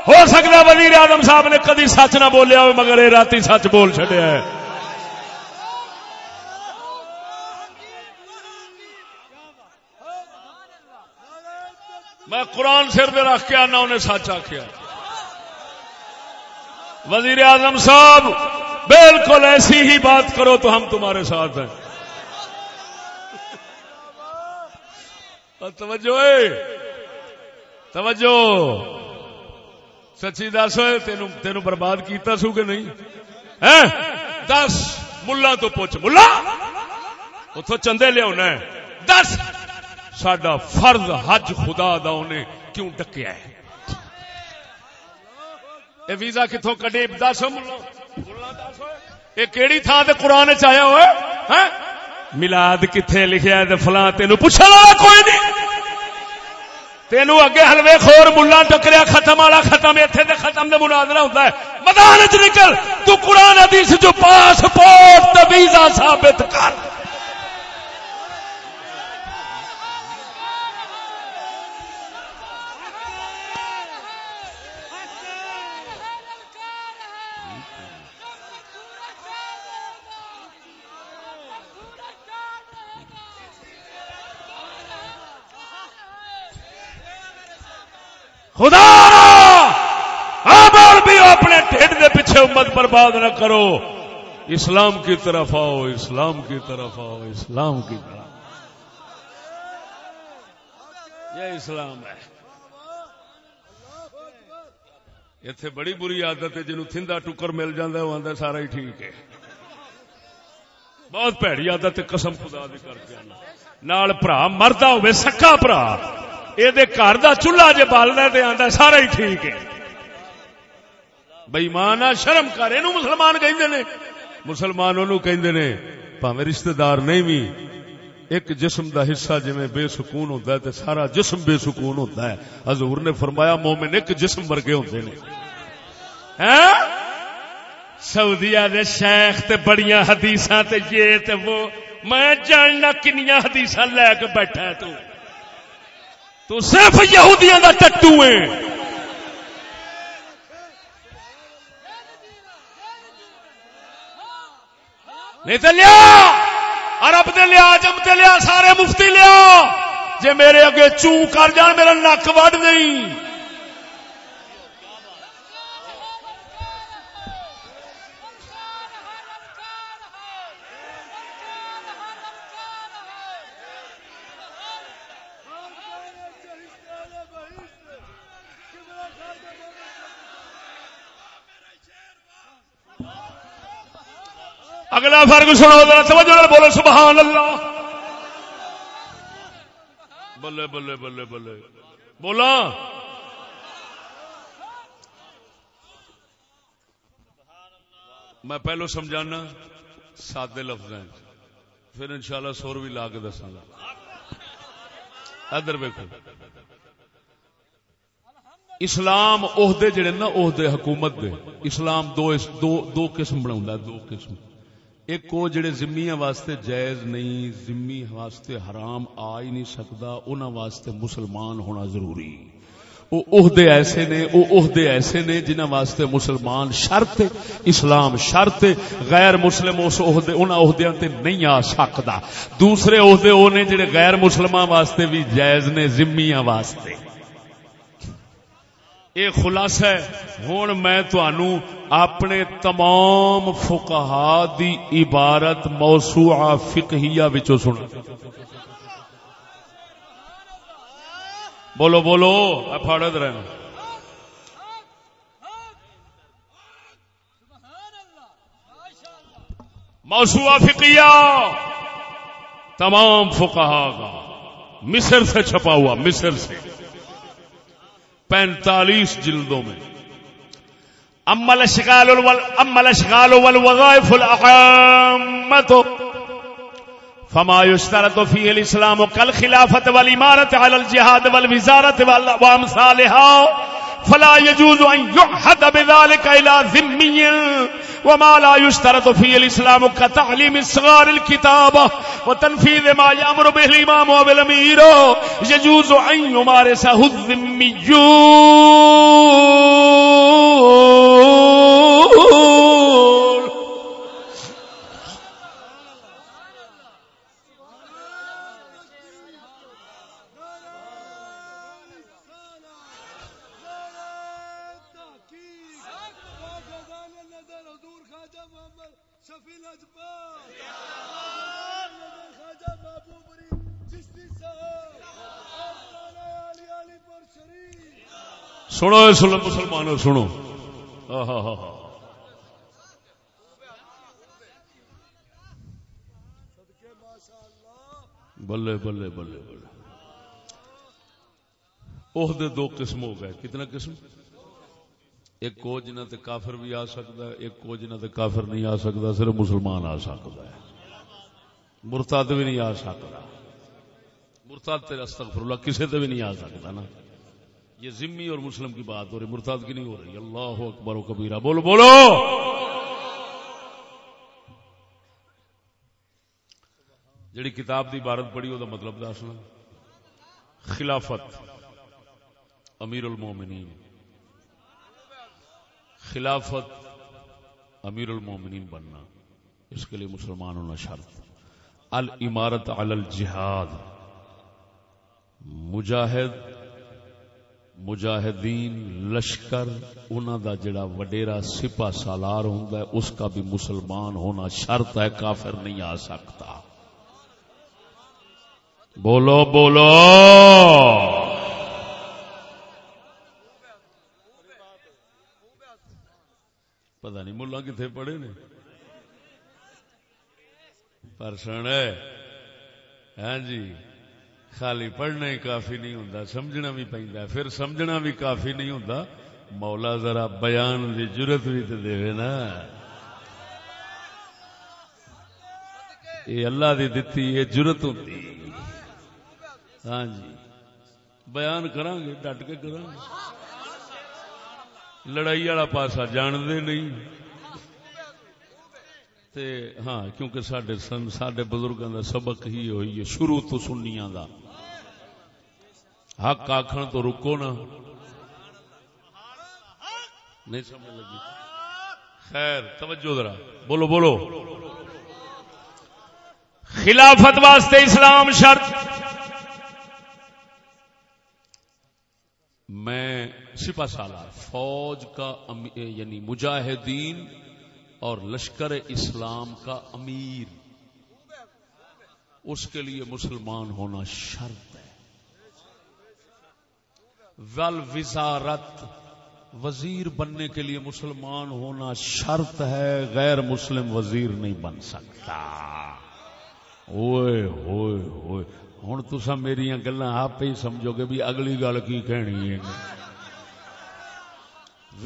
ہو سکتا وزیر اعظم صاحب نے کدی سچ نہ بولیا ہو مگر یہ رات سچ بول چڈیا ہے میں قرآن سر دے رکھ کے آنا، انہیں سچ آخیا وزیر اعظم صاحب، بالکل ایسی ہی بات کرو تو ہم تمہارے ساتھ ہیں۔ توجہ اے۔ توجہ۔ سچی دس تین تین برباد کیتا سو کہ نہیں؟ دس۔ ملا تو پوچھ۔ ملا! اتو چندے لیا دس۔ سڈا فرض حج خدا دا انہیں کیوں ڈکیا ہے؟ یہ ویزا کتوں کڈے؟ دس۔ ملا۔ یہ کہڑی تھان سے قرآن چیا ہوئے؟ ملاد کتنے لکھا ہے فلاں تین پوچھنا کوئی نہیں۔ تینو اگے حلوے خور ملا ٹکریا ختم والا ختم اتنے ختم دے مناظرہ ہوتا ہے۔ مدان چ نکل، تو قرآن حدیث جو پاسپورٹ ویزا ثابت کر۔ خدا! اور بھی اپنے ٹھنڈ کے پیچھے امت برباد نہ کرو۔ اسلام کی طرف آؤ، اسلام کی طرف آؤ، اسلام کی طرف یہ اسلام ہے۔ اتے بڑی بری عادت ہے جنوب تھندا ٹکر مل جاتا وہ آتا سارا ہی ٹھیک ہے۔ بہت پیڑی عادت قسم خدا دی کر کے نال برا مرد ہوے سکا برا یہ گھر کا چولہا جی بالنا تو آتا سارا ہی ٹھیک ہے بئی ماں شرم کر یہ مسلمان کہ مسلمان کہ پاوے رشتہ دار نہیں بھی ایک جسم دا حصہ جی بے سکون ہوتا ہے تو سارا جسم بے سکون ہوتا ہے حضور نے فرمایا مومن ایک جسم ورگے ہوتے ہیں ہاں؟ سعودیا دے شیخ تے بڑیاں حدیث تے یہ تے وہ میں جاننا کنیا حدیث لے کے بیٹھا ہے تو تو صرف یہودیاں دا ٹٹو ہے۔ نہیں تو لیا، عرب دے لیا جم تے لیا، سارے مفتی لیا۔ جے میرے اگے چوں کر جان، میرا نک وڈ نہیں۔ اگلا فرق سنو توجہ بولو سبحان اللہ۔ بلے بلے بلے بلے۔ بولا۔ میں پہلو سمجھانا سادے لفظ پھر انشاءاللہ سور بھی لا کے دسا گا۔ ادھر ویکو اسلام عہدے جڑے نا عہدے حکومت دے۔ اسلام دو دو, دو قسم بنا دو قسم۔ ایک وہ جڑے زمیاں واسطے جائز نہیں زمی واسطے حرام آ ہی نہیں سکتا انہوں واسطے مسلمان ہونا ضروری۔ وہ عہدے ایسے نے، وہ عہدے ایسے نے جنہوں واسطے مسلمان شرط اسلام شرط غیر مسلم اس عہدے ان عہدیاں تے نہیں آ سکتا۔ دوسرے عہدے وہ نے جڑے غیر مسلمان واسطے بھی جائز نے زمیاں واسطے۔ یہ خلاصہ ہے ہوں میں تنوع اپنے تمام فقہا دی عبارت موسوعہ فقہیہ وچوں سنا بولو بولو فاڑت رہنا۔ موسوعہ فقہیہ تمام فقہا کا مصر سے چھپا ہوا، مصر سے۔ پینتالیس جلدوں میں۔ امل اشغال امل اشغال والوظائف الاقامت فما يشترط فيه الاسلام كالخلافه والاماره على الجهاد والوزاره وامثالها فلا يجوز ان يحد بذلك الى ذمي وما لا يشترط في الاسلام كتعليم الصغار الكتابه وتنفيذ ما يامر به الامام او الامير يجوز ان يمارسه الذمي. سنو سنو مسلمانوں، سنو۔ بلے بلے بلے بلے۔ عہدے دو قسم ہو گئے۔ کتنا قسم؟ ایک کو جنہ تے کافر بھی آ سکتا ہے، ایک کو جنہ تے کافر نہیں آ سکتا، صرف مسلمان آ سکتا ہے۔ مرتاد بھی نہیں آ سکتا۔ مرتاد تیرے استغفر اللہ کسی تے بھی نہیں آ سکتا نا۔ یہ ذمی اور مسلم کی بات ہو رہی مرتاد کی نہیں ہو رہی۔ اللہ اکبر و کبیرہ۔ بولو بولو! جڑی کتاب دی عبارت پڑھی وہ مطلب دسنا خلافت امیر المومنین۔ خلافت امیر المومنین بننا۔ اس کے لیے مسلمان ہونا شرط۔ المارت علی الجہاد۔ مجاہد مجاہدین، لشکر انہوں دا جڑا وڈیرا سپا سالار ہوں اس کا بھی مسلمان ہونا شرط ہے، کافر نہیں آ سکتا۔ بولو بولو۔ پتہ نہیں ملا کتنے پڑھے نے۔ پر سن ہاں جی۔ خالی پڑھنا ہی کافی نہیں ہوں سمجھنا بھی پہنتا پھر سمجھنا بھی کافی نہیں ہوں مولا ذرا بیان کی ضرورت بھی تو دے نا۔ یہ اللہ دی دتی، یہ ضرورت ہوتی ہاں جی۔ بیان کران گے ڈٹ کے کران گے لڑائی والا پاسا جانتے نہیں۔ تے ہاں کیونکہ سڈے سڈے بزرگوں کا سبق ہی ہوئی ہے، شروع تو سنیا کا حق آخر تو رکو نا۔ نہیں سمجھ لگی۔ خیر، توجہ ذرا۔ بولو بولو۔ خلافت واسطے اسلام شرط۔ میں سپا سالار، فوج کا یعنی مجاہدین اور لشکر اسلام کا امیر۔ اس کے لیے مسلمان ہونا شرط۔ ول وزارت وزیر بننے کے لیے مسلمان ہونا شرط ہے، غیر مسلم وزیر نہیں بن سکتا۔ ہوئے ہوئے ہوئے۔ ہوں تسا میری گلا آپ ہی سمجھو گے بھی اگلی گل کی کہنی ہے۔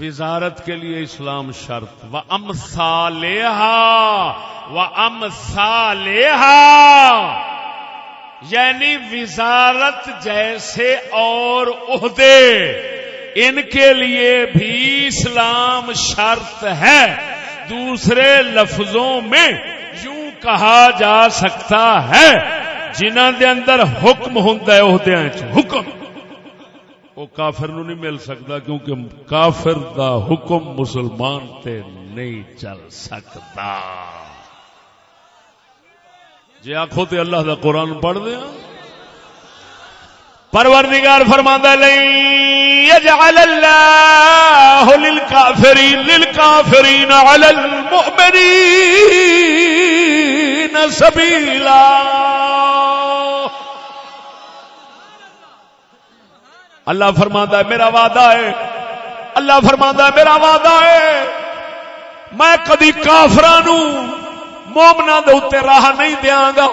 وزارت کے لیے اسلام شرط۔ و ام و ام یعنی وزارت جیسے اور عہدے، ان کے لیے بھی اسلام شرط ہے۔ دوسرے لفظوں میں یوں کہا جا سکتا ہے جنہ دے اندر حکم ہوں عہدے حکم۔ وہ کافر نو نہیں مل سکتا کیونکہ کافر دا حکم مسلمان تے نہیں چل سکتا۔ جی آخو تے اللہ دا قرآن پڑھ دیا ہاں۔ پروردگار فرماندا نہیں يجعل الله للكافرين للكافرين على المؤمنين سبيلا اللہ فرماندا ہے، میرا وعدہ ہے۔ اللہ فرماندا ہے، میرا وعدہ ہے۔ میں کدی کافرانو مومنا دے راہ نہیں دیا گا۔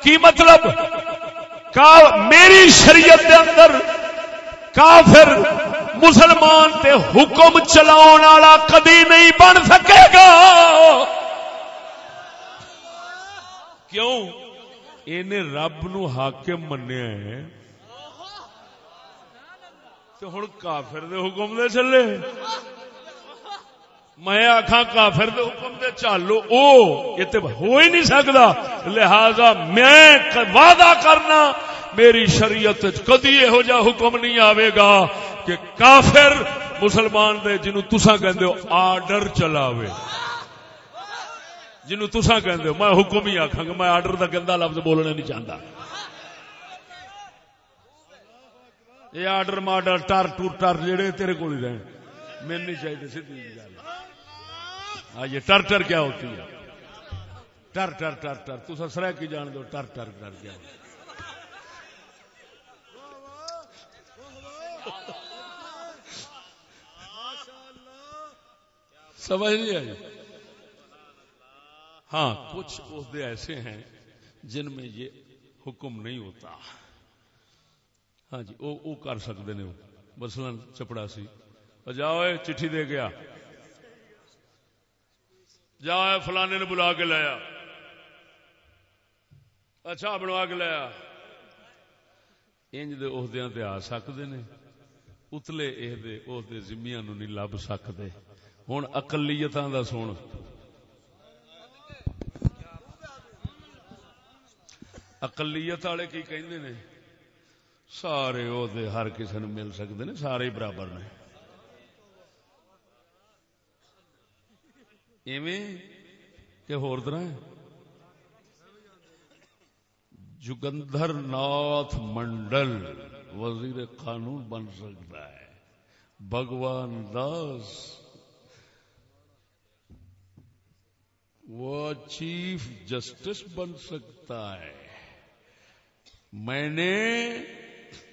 کی مطلب؟ کا میری شریعت دے اندر کافر مسلمان تے حکم چلاؤ والا کدی نہیں بن سکے گا۔ کیوں؟ رب نو حاکم منیا ہے۔ تو ہوں کافر دے حکم دے چلے۔ میں آخا کافر دے حکم دے چالو، او، یہ تو ہو ہی نہیں سکتا لہذا میں وعدہ کرنا، میری شریعت کدی یہو جا حکم نہیں آئے گا کہ کافر مسلمان دے جنو تسا کہندے ہو، آرڈر چلاوے۔ جنو تسا کہندے ہو، میں حکم ہی آکھاں گا، میں آرڈر دا گندا لفظ بولنا نہیں چاہتا یہ آرڈر مارڈر ٹر ٹور ٹر، جڑے تیرے کو ہی رہے نہیں چاہیے سیدھی گل ہاں یہ ٹر ٹر کیا ہوتی ہے؟ ٹر ٹر ٹر ٹر تو سسرا کی جان دو، ٹر ٹر ٹر کیا جی؟ سمجھ نہیں آئی؟ ہاں کچھ عہدے ایسے ہیں جن میں یہ حکم نہیں ہوتا۔ ہاں جی وہ کر سکتے ہیں مثلاً چپڑا سی۔ جاؤ چٹھی دے گیا جا فلانے نے بلا کے لایا اچھا بنوا کے لایا انج دے عہدے تے آ سکتے نے۔ اتلے یہ زمیا نو نہیں لب سکتے ہوں اقلیت دا سن اقلیت والے کی کہندے نے؟ سارے عہدے ہر کسی نو مل سکتے نے، سارے برابر نے۔ ایویں کہ ہور طرح جگندر ناتھ منڈل وزیر قانون بن سکتا ہے۔ بھگوان داس، وہ چیف جسٹس بن سکتا ہے۔ میں نے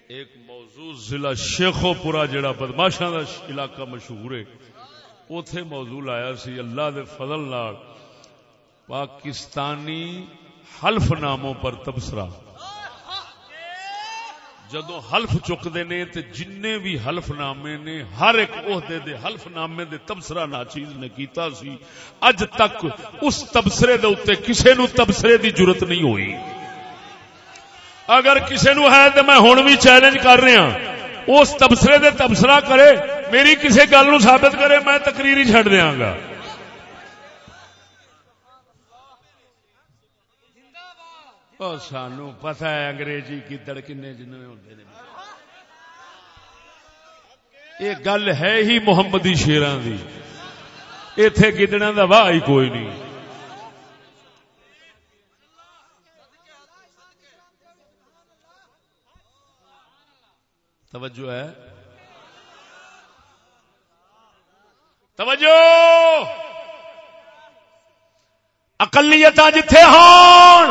ایک موضوع ضلع شیخو پورا جڑا بدماشا کا علاقہ مشہور ہے اتے موضوع لایا سی، اللہ دے فضل نال پاکستانی حلف ناموں پر تبصرہ۔ جدو حلف چکتے نے تے جن بھی حلف نامے نے، ہر ایک عہدے دے حلف نامے دے تبصرہ ناچیز نے کیتا سی۔ اج تک اس تبصرے دے اتنے کسے نو تبصرے دی ضرورت نہیں ہوئی۔ اگر کسے نو ہے تو میں ہوں بھی چیلنج کر رہا ہاں۔ اس تبصرے دے تبصرہ کرے میری کسی گل نو ثابت کرے، میں تقریر ہی چڈ دیا گا۔ سانو پتا ہے انگریزی کی دڑکنے جن ہوتے ہیں یہ گل ہے ہی محمدی شیران دی۔ اتے گدڑا دا واہ ہی کوئی نہیں۔ توجہ ہے۔ توجہ! اقلیت جتھے ہون!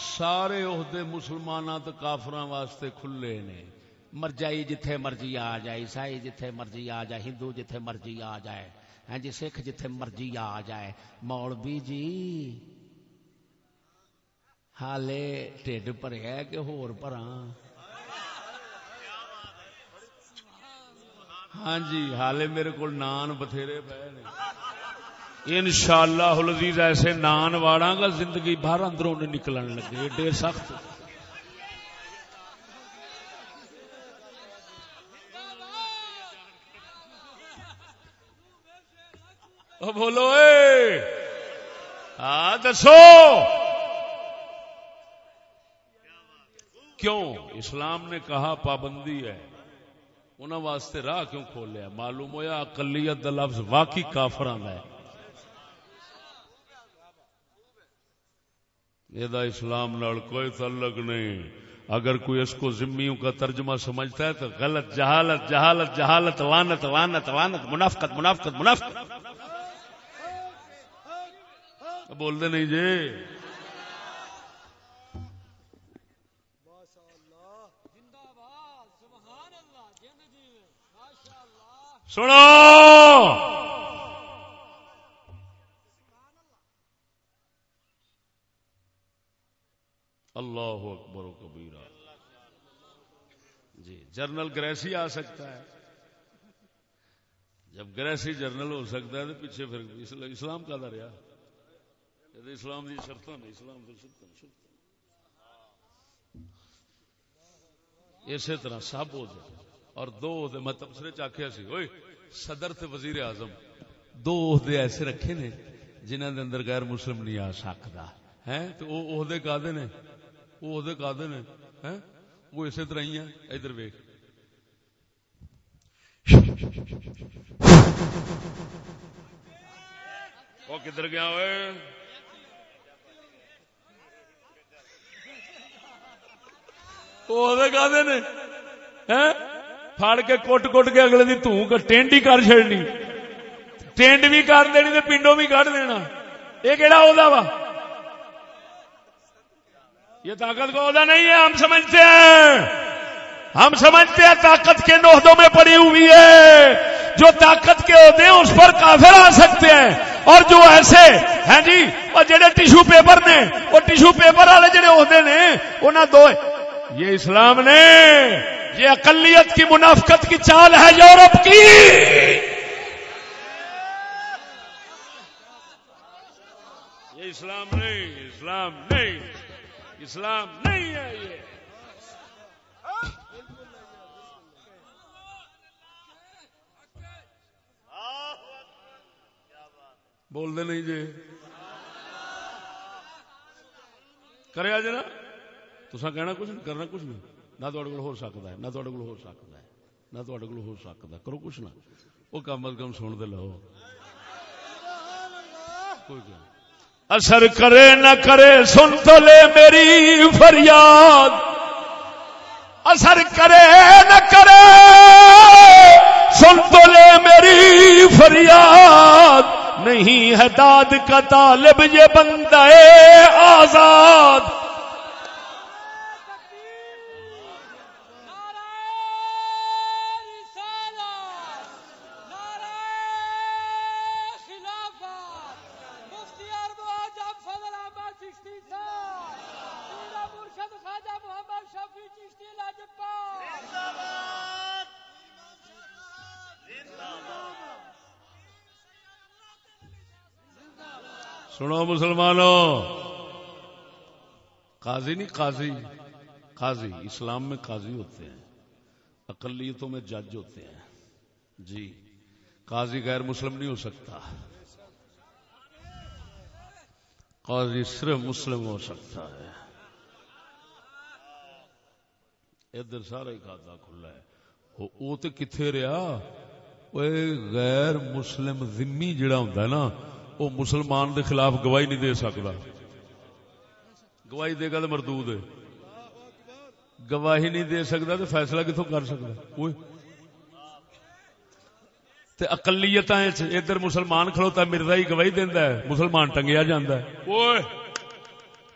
سارے عہدے مسلمانوں تو کافر واسطے کھلے نے۔ مرجائی جتھے مرضی آ جائے، عیسائی جتھے مرضی آ جائے، ہندو جتھے مرضی آ جائے ہاں جی سکھ جتھے مرضی آ جائے۔ مولوی جی حالے ٹھڈ بھریا کہ ہور بھرا ہاں جی حالے میرے کو نان بتھیرے پے ان شاء اللہ ایسے نان واڑا گا زندگی باہر اندروں نکلن لگے ایڈے سخت۔ بولو، اے! ہاں دسو! کیوں؟ اسلام نے کہا پابندی ہے۔ انہوں واسطے راہ کیوں کھولیا معلوم ہوا اقلیت کا لفظ واقعی کافران ہے۔ یہ اسلام نال کوئی تعلق نہیں۔ اگر کوئی اس کو ذمیوں کا ترجمہ سمجھتا ہے تو غلط جہالت جہالت جہالت وانت وانت وانت منافقت منافقت منافقت۔ بولتے نہیں جی۔ سنو! اللہ اکبر و کبیرہ۔ جی جرنل گریسی آ سکتا ہے۔ جب گریسی جرنل ہو سکتا ہے تو پیچھے پھر اسلام کا دریا۔ اسلام کی شرط نہیں اسلام کی شرط اسی طرح سب ہو جائے اور دو عہدے میں مطلب تبصرے چاخیا سی، اوئے، صدر تے وزیر اعظم۔ دو عہدے ایسے رکھے نے جنہوں دے اندر غیر مسلم نہیں آ سکتا ہے تو وہ عہدے کا نے۔ وہ عہدے کا نے۔ ہیں؟ وہ اسی طرح ہی ہیں۔ ادھر ویک وہ کدھر گیا ہوئے؟ نے۔ ہیں؟ پھاڑ کے کٹ کٹ کے اگلے دی توں ٹینڈ ہی کر چڑنی ٹینڈ بھی کر دینی پنڈوں بھی کٹ دینا۔ یہ کہڑا عہدہ وا؟ یہ طاقت کو عہدہ نہیں ہے، ہم سمجھتے ہیں۔ ہم سمجھتے ہیں طاقت کے نوحدوں میں پڑی ہوئی ہے۔ جو طاقت کے عہدے ہیں، اس پر کافر آ سکتے ہیں۔ اور جو ایسے ہیں جی اور جڑے ٹیشو پیپر نے، وہ ٹیشو پیپر والے جڑے عہدے نے انہیں دو یہ اسلام نے۔ یہ اقلیت کی منافقت کی چال ہے یورپ کی۔ یہ اسلام نہیں اسلام نہیں اسلام نہیں ہے یہ۔ بول دے نہیں جی۔ کرے آج نا۔ کہنا کچھ نہیں، کرنا کچھ نہیں۔ نہ ہو سکتا ہے، نہ ہو سکتا ہے، نہ ہو سکتا ہے۔ کرو کچھ نہ۔ وہ کم از کم سن دے لو اثر کرے نہ کرے سن تو لے میری فریاد۔ اثر کرے نہ کرے سن تو لے میری فریاد۔ نہیں ہے داد کا طالب یہ بندہ آزاد۔ سنو مسلمانوں۔ قاضی نہیں، قاضی۔ قاضی، اسلام میں قاضی ہوتے ہیں۔ اقلیتوں میں جج ہوتے ہیں۔ جی قاضی غیر مسلم نہیں ہو سکتا۔ قاضی صرف مسلم ہو سکتا ہے۔ ادھر سارا ہی کھاتا کھلا ہے۔ وہ تو کتنے رہا؟ غیر مسلم ذمی جڑا ہوں نا وہ مسلمان دے خلاف گواہی نہیں دے سکتا۔ گواہی دے گا تو مردود ہے۔ گواہی نہیں دے سکتا تو فیصلہ کتوں کر سکتا؟ اقلیت ادھر مسلمان کھلوتا مرزا ہی گواہی دینا ہے۔ مسلمان ٹنگیا جانا ہے۔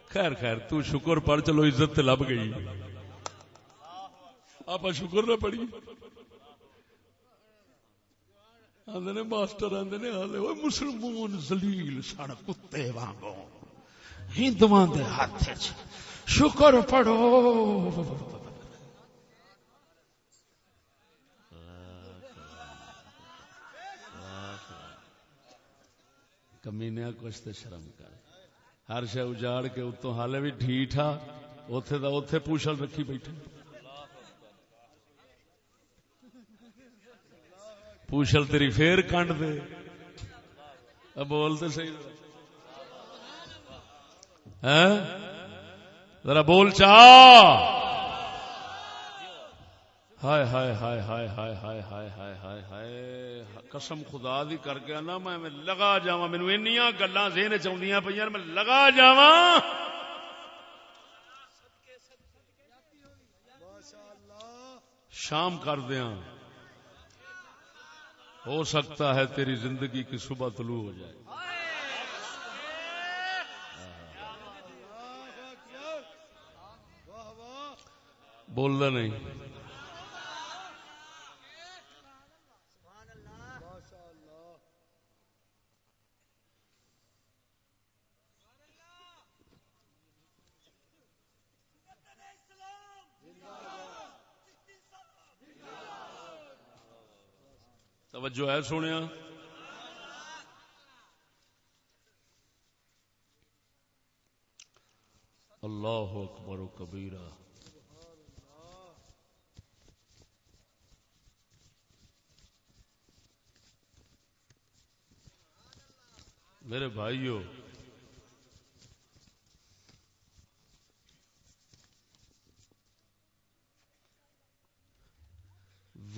خیر خیر، تو شکر پڑھ، چلو عزت لب گئی۔ آپ شکر نہ آندے ماسٹر آندے نے ہالے مسلمان زلیل سن کتے واگ ہندو ہاتھ وچ۔ شکر پڑھو۔ کمینیا کچھ تے شرم کر۔ ہر شہ اجاڑ کے اتوں حالے بھی ڈھیٹھا اوتھے دا اوتھے پوشل رکھی بیٹھے۔ پوچھل تیری پھر کنڈ دے۔ بول تو صحیح ذرا۔ ہاں؟ بول چاہ ہائے ہائے ہائے ہائے ہائے ہائے ہائے ہائے ہائے ہائے۔ قسم خدا دی کر کے نا میں لگا جا مینو این گلا زین چاہیے پہ میں لگا جا شام کر دیا ہو سکتا ہے تیری زندگی کی صبح طلوع ہو جائے۔ بولنا نہیں۔ توجہ ہے سنیا؟ اللہ اکبر و کبیرہ۔ میرے بھائیوں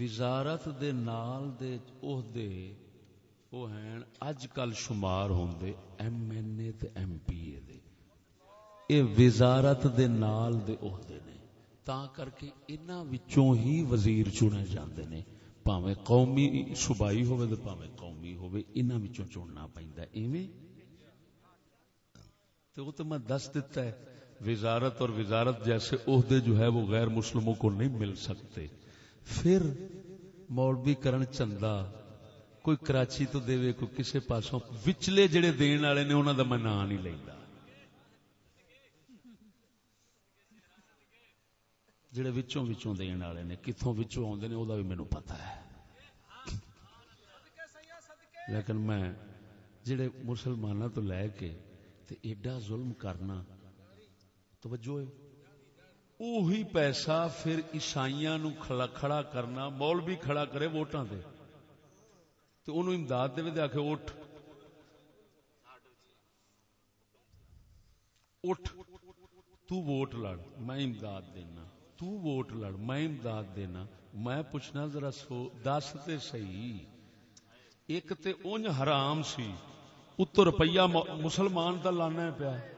وزارت دے نال دے عہدے وہ ہیں اج کل شمار ہوندے ایم این اے تے ایم پی اے دے۔ اے وزارت دے نال دے عہدے نے۔ تا کر کے انہاں وچوں ہی وزیر چنے جاندے نے۔ پاویں قومی صوبائی ہوے تے پاویں قومی ہوے انہاں وچوں چننا پیندا ایویں؟ تے وہ تو میں دس دیتا ہے، وزارت اور وزارت جیسے عہدے جو ہے وہ غیر مسلموں کو نہیں مل سکتے۔ پھر مولوی کرن چندہ کوئی کراچی تو دے کوئی کسے پاسوں۔ وچلے جڑے دین والے نے انہوں دا میں نام نہیں لینا جڑے وچوں وچوں دین والے نے کتوں وچوں آدھے نے وہ بھی مینو پتا ہے۔ لیکن میں جڑے مسلمانوں تو لے کے تے ایڈا ظلم کرنا، توجہ ہے۔ اوہی پیسہ پھر عیسائیاں نو کھڑا کھڑا کرنا مول بھی کھڑا کرے ووٹاں دے۔ تو انہوں امداد دے دے آکھے اٹھ اٹھ تو ووٹ لڑ، میں امداد دینا۔ تو ووٹ لڑ، میں امداد دینا۔ میں پوچھنا ذرا سو، دس تے صحیح۔ ایک تے اونج حرام سی۔ اتو روپیہ مسلمان دا لانا پیا۔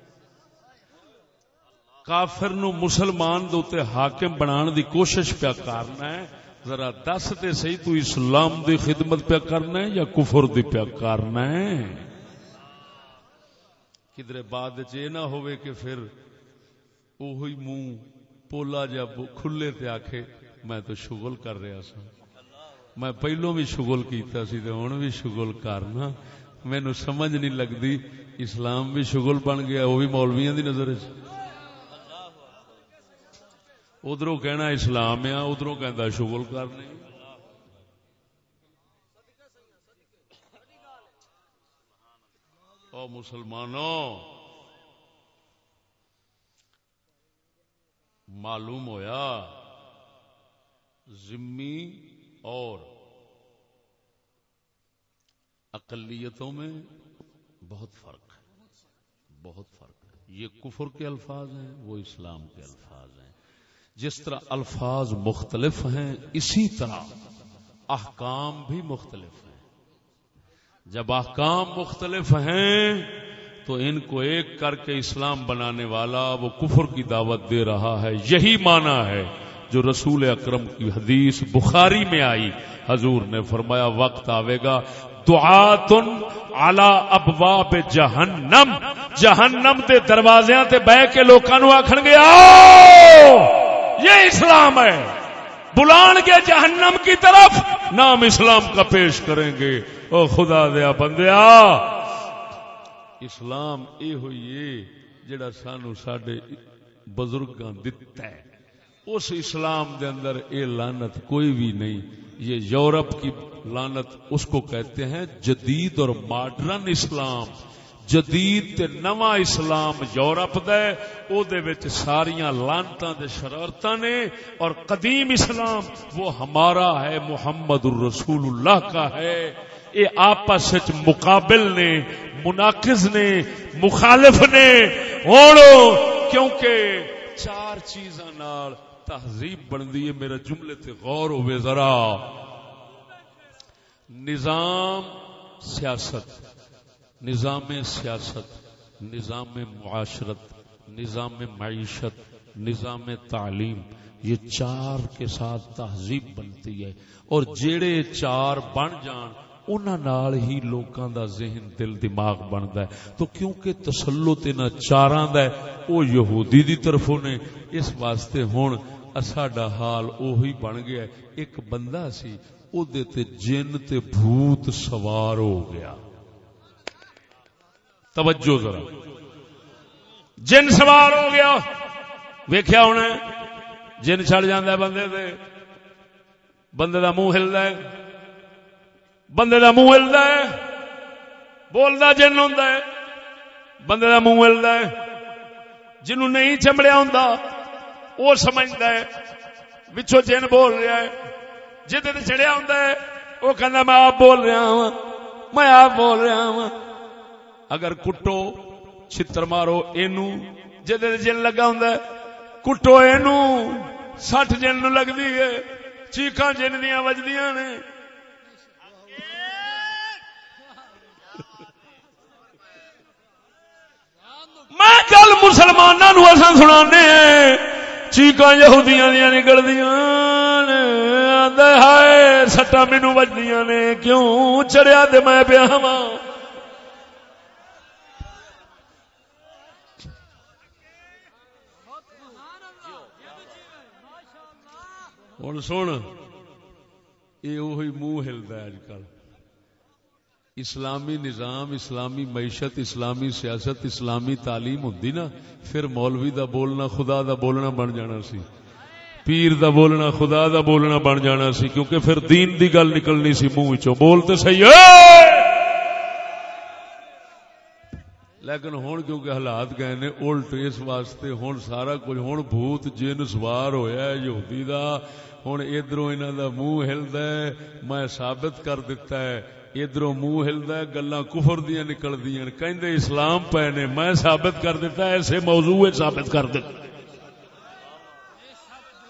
کافر نو مسلمان دوتے حاکم بنان دی کوشش پیا کرنا ہے۔ ذرا دس تے صحیح تو اسلام دی خدمت پیا کرنا ہے یا کفر دی پیا کرنا ہے؟ کدھر بعد چ نہ ہوئے کہ پھر اوہی منہ پولا جا کھلے تے آکھے، میں تو شغل کر رہا سا میں پہلو بھی شغل کیتا سی تے ہن بھی شغل کرنا۔ مینو سمجھ نہیں لگتی اسلام بھی شغل بن گیا، وہ بھی مولویاں دی نظر چ ادھر کہنا اسلام آ ادھر کہ شغل کرنے۔ او مسلمانوں معلوم ہویا، ذمی اور اقلیتوں میں بہت فرق ہے، بہت فرق ہے۔ یہ کفر کے الفاظ ہیں، وہ اسلام کے الفاظ ہیں۔ جس طرح الفاظ مختلف ہیں، اسی طرح احکام بھی مختلف ہیں۔ جب احکام مختلف ہیں، تو ان کو ایک کر کے اسلام بنانے والا وہ کفر کی دعوت دے رہا ہے۔ یہی مانا ہے جو رسول اکرم کی حدیث بخاری میں آئی۔ حضور نے فرمایا، وقت آئے گا۔ دعاتن اعلی ابواب جہنم۔ جہنم دے دروازیاں تے بہ کے لوکاں نو آکھن گے، آؤ! یہ اسلام ہے۔ بلان کے جہنم کی طرف نام اسلام کا پیش کریں گے۔ او خدا دیا بندیا، اسلام یہ ہوئی جڑا سانو سڈے بزرگ دتا ہے۔ اس اسلام دے اندر اے لانت کوئی بھی نہیں۔ یہ یورپ کی لانت اس کو کہتے ہیں جدید اور ماڈرن اسلام۔ جدید تے نواں اسلام یورپ دا ہے او دے وچ ساریاں لانتاں دے شرارتاں نے، اور قدیم اسلام وہ ہمارا ہے، محمد الرسول اللہ کا ہے۔ یہ آپس وچ مقابل نے، مناقض نے، مخالف نے۔ ہونو، کیونکہ چار چیزاں نال تہذیب بندی ہے میرا جملے تے غور ہوئے ذرا۔ نظام، سیاست۔ نظام سیاست، نظام معاشرت، نظام معیشت، نظام تعلیم، یہ چار کے ساتھ تہذیب بنتی ہے۔ اور جیڑے چار بن جان نال ہی لوکاں دا ذہن، دل، دماغ بنتا ہے۔ تو کیونکہ تسلط ان چاراں دا ہے او یہودی دی طرفوں نے اس واسطے ہن ساڈا حال اوہی بن گیا۔ ایک بندہ سی او دے تے جن تے بھوت سوار ہو گیا۔ توجہ ذرا جن سوار ہو گیا، ویکھیا ہونا جن چڑ جاندہ بندے دے۔ بندے دا منہ ہلدا ہے۔ بندے دا منہ ہلدا ہے۔ بولدا جن ہوندا ہے۔ بندے دا منہ ہلدا ہے۔ جنوں نہیں چمڑیا ہوندا وہ سمجھتا ہے۔ بچوں جن بول رہا ہے۔ جہد چڑیا ہوں وہ کہنا میں آپ بول رہا ہوں میں آپ بول رہا ہوں اگر کٹو، چھتر مارو اینو جہد جن لگا ہوں کٹو اینو سٹ جن لگتی ہے چیخا جن دیا وجدیاں نے۔ میں کل مسلمانوں سنا چیقا یہودیاں دیا نکل دیا ہائے سٹا مینو بجدیا نے، کیوں چڑیا تو میں پیا ہاں؟ ہوں سن یہ منہ ہلتا ہے اج کل اسلامی نظام اسلامی معیشت اسلامی سیاست اسلامی تعلیم ہوں نا پھر مولوی دا بولنا خدا دا بولنا بن جانا سی پیر دا بولنا خدا دا بولنا بن جانا سی کیونکہ پھر دین دی گل نکلنی سی منہ چو بولتے سی لیکن ہوں کیونکہ حالات گئے نے الٹ اس واسطے ہوں سارا کچھ ہوں بھوت جن سوار ہویا ہے یہودی دا ہوں ادھر انہوں دا منہ ہلدا ہے میں ثابت کر دیتا ہے ادھر منہ ہلدا گلا کفر دیا نکل دیا کہ اسلام پے نے میں ثابت کر دیتا ایسے موضوع ثابت کر دیتا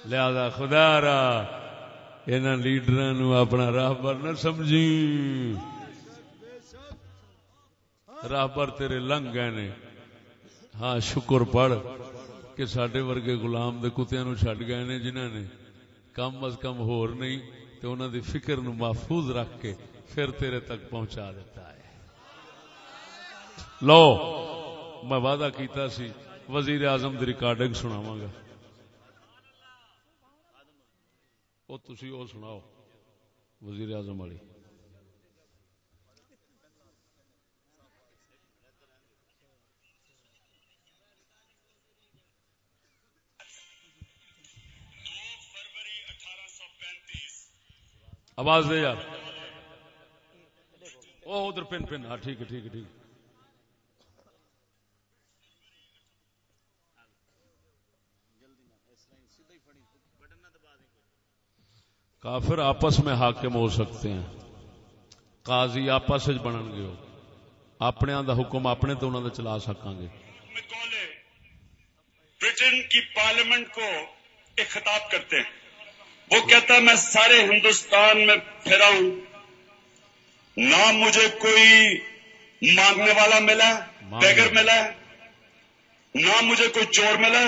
لہذا خدا را ان لیڈر اپنا راہ پر نہ سمجھی راہ پر تیرے لنگ گئے نے ہاں شکر پڑھ کہ سڈے ورگے گلام دے کتیا نو چڈ گئے نے جنہوں نے کم از کم ہور نہیں تو انہوں دی فکر نو محفوظ رکھ کے پھر تیرے تک پہنچا دیتا ہے۔ لو، میں وعدہ کیتا سی، وزیر اعظم دی ریکارڈنگ سناواں گا۔ وہ تھی وہ سناؤ، وزیر اعظم والی۔ آواز دے یار۔ وہ ادھر پن پن۔ ہاں ٹھیک ہے ٹھیک ہے، ٹھیک کافر آپس میں حاکم ہو سکتے ہیں۔ قاضی آپس بنن گے۔ اپنے دا حکم اپنے تو انہوں نے چلا سکاں گے۔ برٹن کی پارلیمنٹ کو ایک خطاب کرتے ہیں۔ وہ کہتا ہے میں سارے ہندوستان میں پھرا ہوں۔ نہ مجھے کوئی مانگنے والا ملا بیگر ملا نہ مجھے کوئی چور ملا۔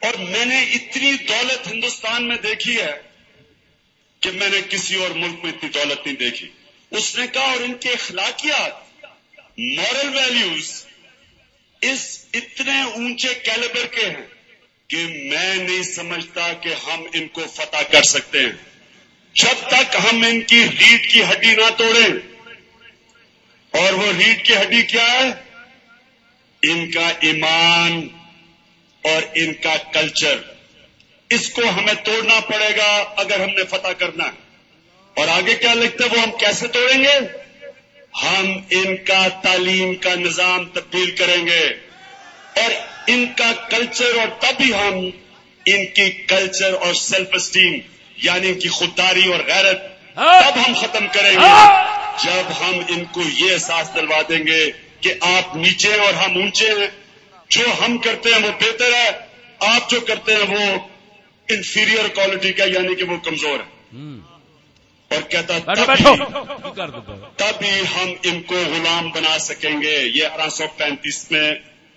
اور میں نے اتنی دولت ہندوستان میں دیکھی ہے کہ میں نے کسی اور ملک میں اتنی دولت نہیں دیکھی۔ اس نے کہا اور ان کے اخلاقیات مورل ویلیوز اس اتنے اونچے کیلیبر کے ہیں کہ میں نہیں سمجھتا کہ ہم ان کو فتح کر سکتے ہیں۔ جب تک ہم ان کی ریٹ کی ہڈی نہ توڑیں۔ اور وہ ریٹ کی ہڈی کیا ہے؟ ان کا ایمان اور ان کا کلچر۔ اس کو ہمیں توڑنا پڑے گا اگر ہم نے فتح کرنا ہے۔ اور آگے کیا لکھتے وہ ہم کیسے توڑیں گے؟ ہم ان کا تعلیم کا نظام تبدیل کریں گے۔ اور ان کا کلچر اور تب ہی ہم ان کی کلچر اور سیلف اسٹیم یعنی ان کی خودداری اور غیرت تب ہم ختم کریں گے۔ جب ہم ان کو یہ احساس دلوا دیں گے کہ آپ نیچے ہیں اور ہم اونچے ہیں جو ہم کرتے ہیں وہ بہتر ہے آپ جو کرتے ہیں وہ انفیریئر کوالٹی کا یعنی کہ وہ کمزور ہے۔ اور کہتا تبھی ہم ان کو غلام بنا سکیں گے۔ یہ اٹھارہ سو پینتیس میں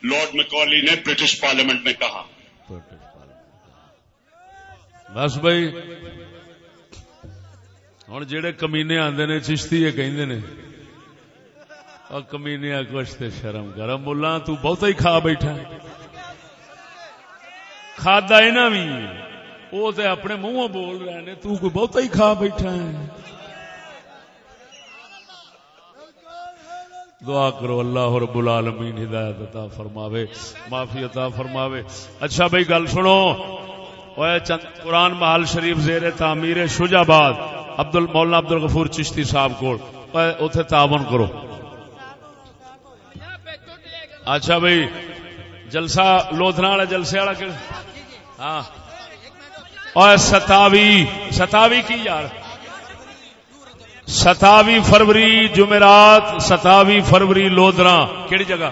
لارڈ میکولی نے برٹش پارلیمنٹ میں کہا۔ بس بھائی ہوں جہے کمینے آدھے نے، چشتی یہ کہیں نے اور کمینے کچھ تے شرم گرم ملا تو بہت ہی کھا بیٹھا۔ کھادا یہاں بھی وہ تے اپنے منہ بول رہے نے، تو کوئی بہت ہی کھا بیٹھا ہے۔ دعا کرو اللہ رب العالمین ہدایت عطا فرماوے، معافی عطا فرماوے۔ اچھا بھائی، گل سنو۔ چند قرآن محل شریف زیر تعمیر شجاباد عبد مولانا عبد الغفور چشتی صاحب کو اتے تعاون کرو۔ اچھا بھائی، جلسہ لودھنا والے جلسے والا ہاں۔ اور ستاوی ستاوی کی یار؟ ستاوی فروری جمعرات ستاوی فروری لودرا کہڑی جگہ؟